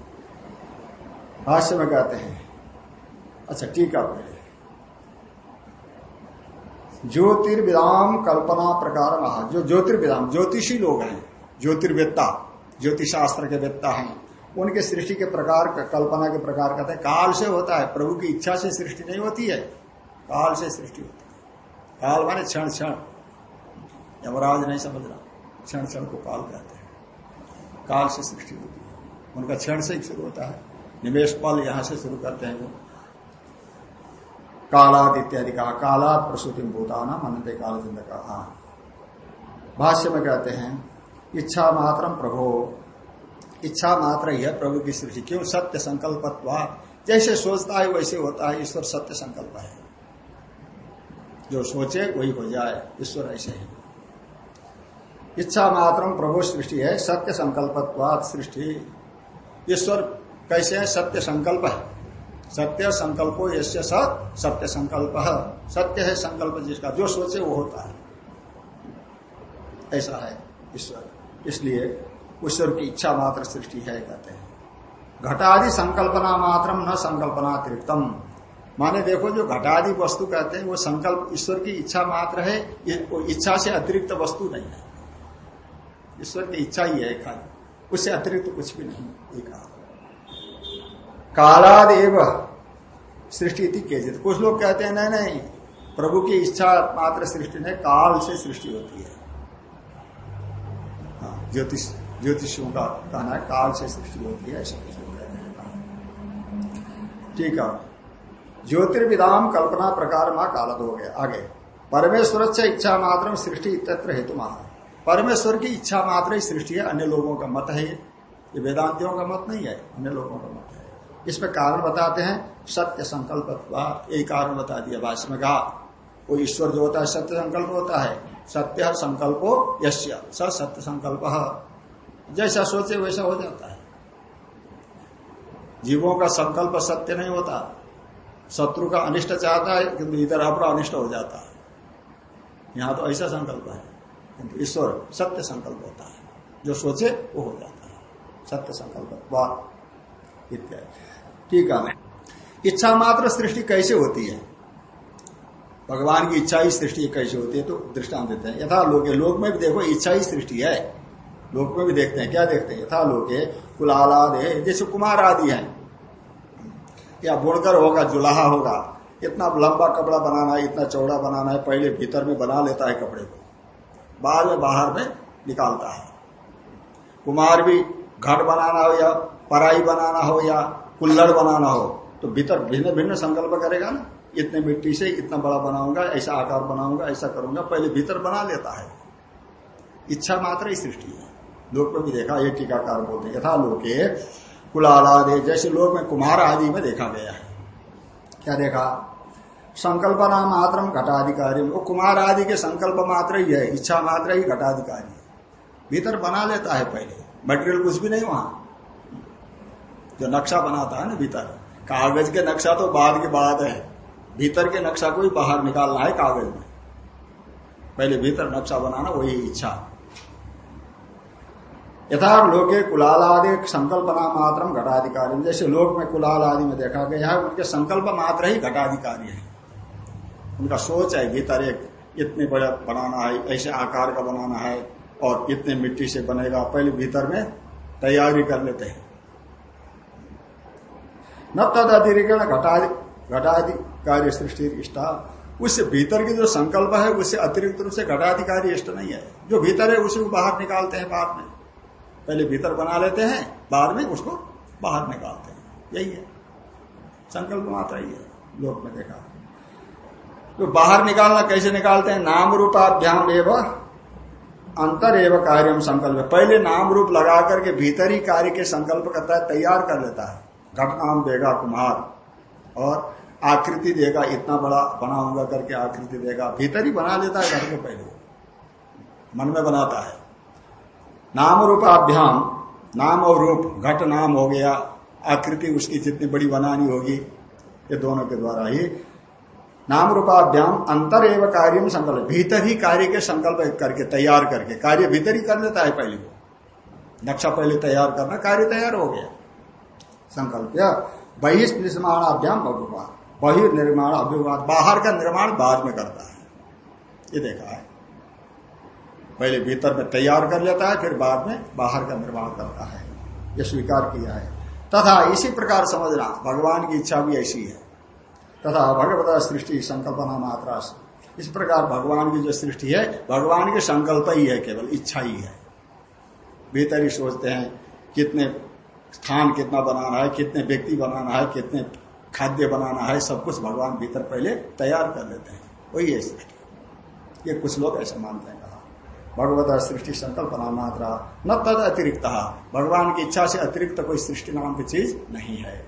भाष्य में कहते हैं। अच्छा ठीक है। पहले ज्योतिर्विदाम कल्पना प्रकार महा। जो ज्योतिर्विदाम, ज्योतिषी लोग हैं, ज्योतिर्वेत्ता ज्योतिष शास्त्र के वेत्ता हैं, उनके सृष्टि के प्रकार, कल्पना के प्रकार कहते हैं। काल से होता है, प्रभु की इच्छा से सृष्टि नहीं होती है। काल से सृष्टि होती है। काल माने क्षण क्षण। यमराज नहीं समझ रहा। क्षण क्षण को काल कहते हैं। काल से सृष्टि होती है। उनका क्षण से ही शुरू होता है। निवेश पल यहाँ से शुरू करते हैं वो। कालाद इत्यादि कहा कालात प्रसूति भूताना मनते काल जिंद कहा भाष्य में कहते हैं, इच्छा मात्र प्रभो, इच्छा मात्र ही है प्रभु की सृष्टि। क्यों? सत्य संकल्प जैसे सोचता है, वैसे होता है। ईश्वर सत्य संकल्प है। जो सोचे, वही हो जाए। ईश्वर ऐसे ही। इच्छा मात्र प्रभु सृष्टि है। सत्य संकल्पत्वाद सृष्टि। ईश्वर कैसे है? सत्य संकल्प। है सत्य संकल्पो यश्य सत्य संकल्प। सत्य है संकल्प जिसका, जो सोचे वो होता है। ऐसा है ईश्वर। इसलिए ईश्वर की इच्छा मात्र सृष्टि है, कहते हैं। घटादि संकल्पना मात्र न संकल्पना अतिरिक्तम माने देखो, जो घटादि वस्तु कहते हैं, वो संकल्प, ईश्वर की इच्छा मात्र है वो इच्छा से अतिरिक्त वस्तु नहीं है। ईश्वर की इच्छा ही है खाली उससे अतिरिक्त कुछ भी नहीं कहा कालाद एवं सृष्टि के कुछ लोग कहते हैं नहीं नहीं प्रभु की इच्छा मात्र सृष्टि नहीं काल से सृष्टि होती है। हाँ, ज्योतिष ज्योतिषियों का कहना है काल से सृष्टि होती है ऐसा कुछ लोग कहते हैं। ठीक है। ज्योतिर्विदाम कल्पना प्रकार माँ कालत हो गया। आगे परमेश्वर से इच्छा मात्र सृष्टि इत्यत्र हेतु महा परमेश्वर की इच्छा मात्र ही सृष्टि है अन्य लोगों का मत है ये वेदांतियों का मत नहीं है अन्य लोगों का इसमें कारण बताते हैं। सत्य संकल्प यही कारण बता दिया भाष्य में कहा। वो ईश्वर जो होता है, सत्य संकल्प होता है। सत्य संकल्पो यश्य सत्य संकल्प जैसा सोचे वैसा हो जाता है। जीवों का संकल्प सत्य नहीं होता। शत्रु का अनिष्ट चाहता है, किंतु इधर अपना अनिष्ट हो जाता है। यहाँ तो ऐसा संकल्प है। किंतु ईश्वर सत्य संकल्प होता है। जो सोचे, वो हो जाता है। सत्य संकल्प वाह इत्यादि। ठीक है इच्छा मात्र सृष्टि कैसे होती है? भगवान की इच्छा ही सृष्टि कैसे होती है तो दृष्टांत देते हैं। यथा लोग लोक में भी देखो, इच्छा ही सृष्टि है। लोक में भी देखते हैं, क्या देखते हैं? यथा लोग कुलालाद है जैसे कुमार आदि है। या बुणकर होगा, जुलाहा होगा, इतना लंबा कपड़ा बनाना है, इतना चौड़ा बनाना है, पहले भीतर में बना लेता है कपड़े को, बाद में बाहर में निकालता है। कुमार भी घट बनाना हो या पराई बनाना हो या कुल्लड़ बनाना हो तो भीतर भिन्न भिन्न संकल्प करेगा ना। इतने मिट्टी से इतना बड़ा बनाऊँगा, ऐसा आकार बनाऊँगा, ऐसा करूँगा, पहले भीतर बना लेता है। इच्छा मात्र ही सृष्टि है। लोक में भी देखा, ये टीकाकार बोलते हैं, यथा लोके कुलालादे जैसे लोग में कुमार आदि में देखा गया है। क्या देखा? संकल्प संकल्पना मात्र घटाधिकारी। वो कुमार आदि के संकल्प मात्र ही है, इच्छा मात्र ही घटाधिकारी भीतर बना लेता है पहले मटेरियल कुछ भी नहीं वहाँ। जो नक्शा बनाता है ना भीतर, कागज़ के नक्शा तो बाद के बाद है। भीतर के नक्शा को ही बाहर निकालना है कागज़ में। पहले भीतर नक्शा बनाना वही इच्छा। यथा लोके कुलाल आदि संकल्पना मात्र घटाधिकारी। जैसे लोक में कुलाल आदि में देखा गया है, उनके संकल्प मात्र ही घटाधिकारी है। उनका सोच है भीतर एक, इतने बड़ा बनाना है, ऐसे आकार का बनाना है, और इतने मिट्टी से बनेगा, पहले भीतर में तैयारी कर लेते हैं। न तद अतिरिक्त घटादि घटादि कार्य सृष्टि इष्टा। उससे भीतर की जो संकल्प है, उससे अतिरिक्त रूप से घटाधिकारी इष्ट नहीं है। जो भीतर है, उसे बाहर निकालते हैं बाद में। पहले भीतर बना लेते हैं, बाद में उसको बाहर निकालते हैं। यही है। संकल्प मात्र ही है, लोक में देखा। तो बाहर निकालना कैसे निकालते हैं? नाम रूपाभ्याम एवं, अंतर एवं कार्य संकल्प। पहले नाम रूप लगा करके भीतर ही कार्य के संकल्प करता है, तैयार कर लेता है। घट नाम देगा कुमार, और आकृति देगा, इतना बड़ा बनाऊँगा करके आकृति देगा। भीतर ही बना लेता है घर के पहले। मन में बनाता है। नाम रूपाभ्याम नाम और रूप, घट नाम हो गया। आकृति उसकी जितनी बड़ी बनानी होगी, ये दोनों के द्वारा ही नाम रूपाभ्याम अंतर एवं कार्य में संकल्प। भीतर ही कार्य के संकल्प करके, तैयार करके, कार्य भीतर ही कर लेता है पहले वो। नक्शा पहले तैयार करना, कार्य तैयार हो गया। संकल्प बहिर्निर्माणाभ्याम भगवान। बहिर्निर्माण अभ्युवाद बाहर का निर्माण बाद में करता है। ये देखा है। पहले भीतर में तैयार कर लेता है, फिर बाद में बाहर का निर्माण करता है। यह स्वीकार किया है। तथा इसी प्रकार समझना, भगवान की इच्छा भी ऐसी है। तथा भगवत सृष्टि संकल्पना मात्रा इस प्रकार भगवान की जो सृष्टि है, भगवान के संकल्प ही है, केवल इच्छा ही है। भीतर ही सोचते हैं, कितने स्थान कितना बनाना है, कितने व्यक्ति बनाना है, कितने खाद्य बनाना है, सब कुछ भगवान भीतर पहले तैयार कर लेते हैं। वही है सृष्टि ये कुछ लोग ऐसे मानते हैं कहा। भगवत सृष्टि संकल्पना मात्रा न तद अतिरिक्त। भगवान की इच्छा से अतिरिक्त कोई सृष्टि नाम की चीज़ नहीं है।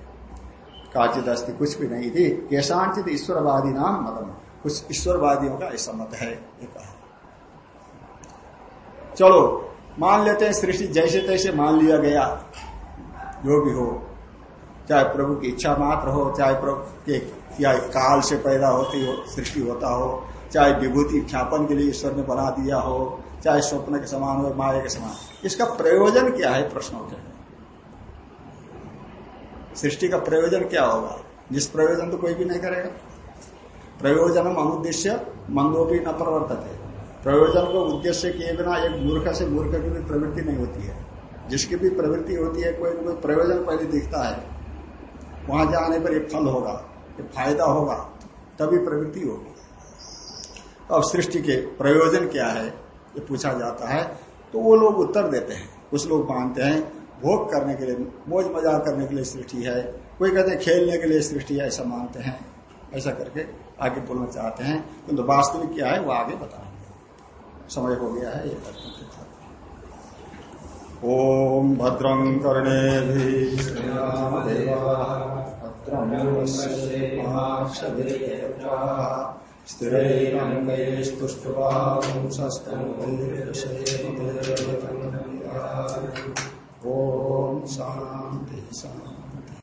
काचित अस्थि कुछ भी नहीं थी। केशांचित ईश्वरवादी नाम मतम कुछ ईश्वरवादियों का ऐसा मत है, ये कहा। चलो, मान लेते हैं सृष्टि जैसे तैसे मान लिया गया। जो भी हो, चाहे प्रभु की इच्छा मात्र हो, चाहे प्रभु के या काल से पैदा होती हो, सृष्टि होता हो, चाहे विभूति ख्यापन के लिए ईश्वर ने बना दिया हो, चाहे स्वप्न के समान हो, माया के समान इसका प्रयोजन क्या है, प्रश्न हैं सृष्टि का प्रयोजन क्या होगा? जिस प्रयोजन तो कोई भी नहीं करेगा। प्रयोजनम अनुद्देश्य मंदो भी न प्रवर्तित। प्रयोजन को उद्देश्य किए बिना एक मूर्ख से मूर्ख की भी प्रवृत्ति नहीं होती है। जिसकी भी प्रवृत्ति होती है, कोई कोई प्रयोजन पहले दिखता है, वहाँ जाने पर एक फल होगा, एक फ़ायदा होगा, तभी प्रवृत्ति होगी। अब सृष्टि के प्रयोजन क्या है, ये पूछा जाता है तो वो लोग उत्तर देते हैं। कुछ लोग मानते हैं, भोग करने के लिए, मौज मज़ाक करने के लिए सृष्टि है, कोई कहते हैं खेलने के लिए सृष्टि है, ऐसा मानते हैं। ऐसा करके आगे बोलना चाहते हैं, किंतु वास्तविक क्या है, वो आगे बताएँगे। समय हो गया है, ये करते ओम भद्रं कर्णे स्थिरैरङ्गैस्तुष्टुवांसस्तम् ओम शांति शांति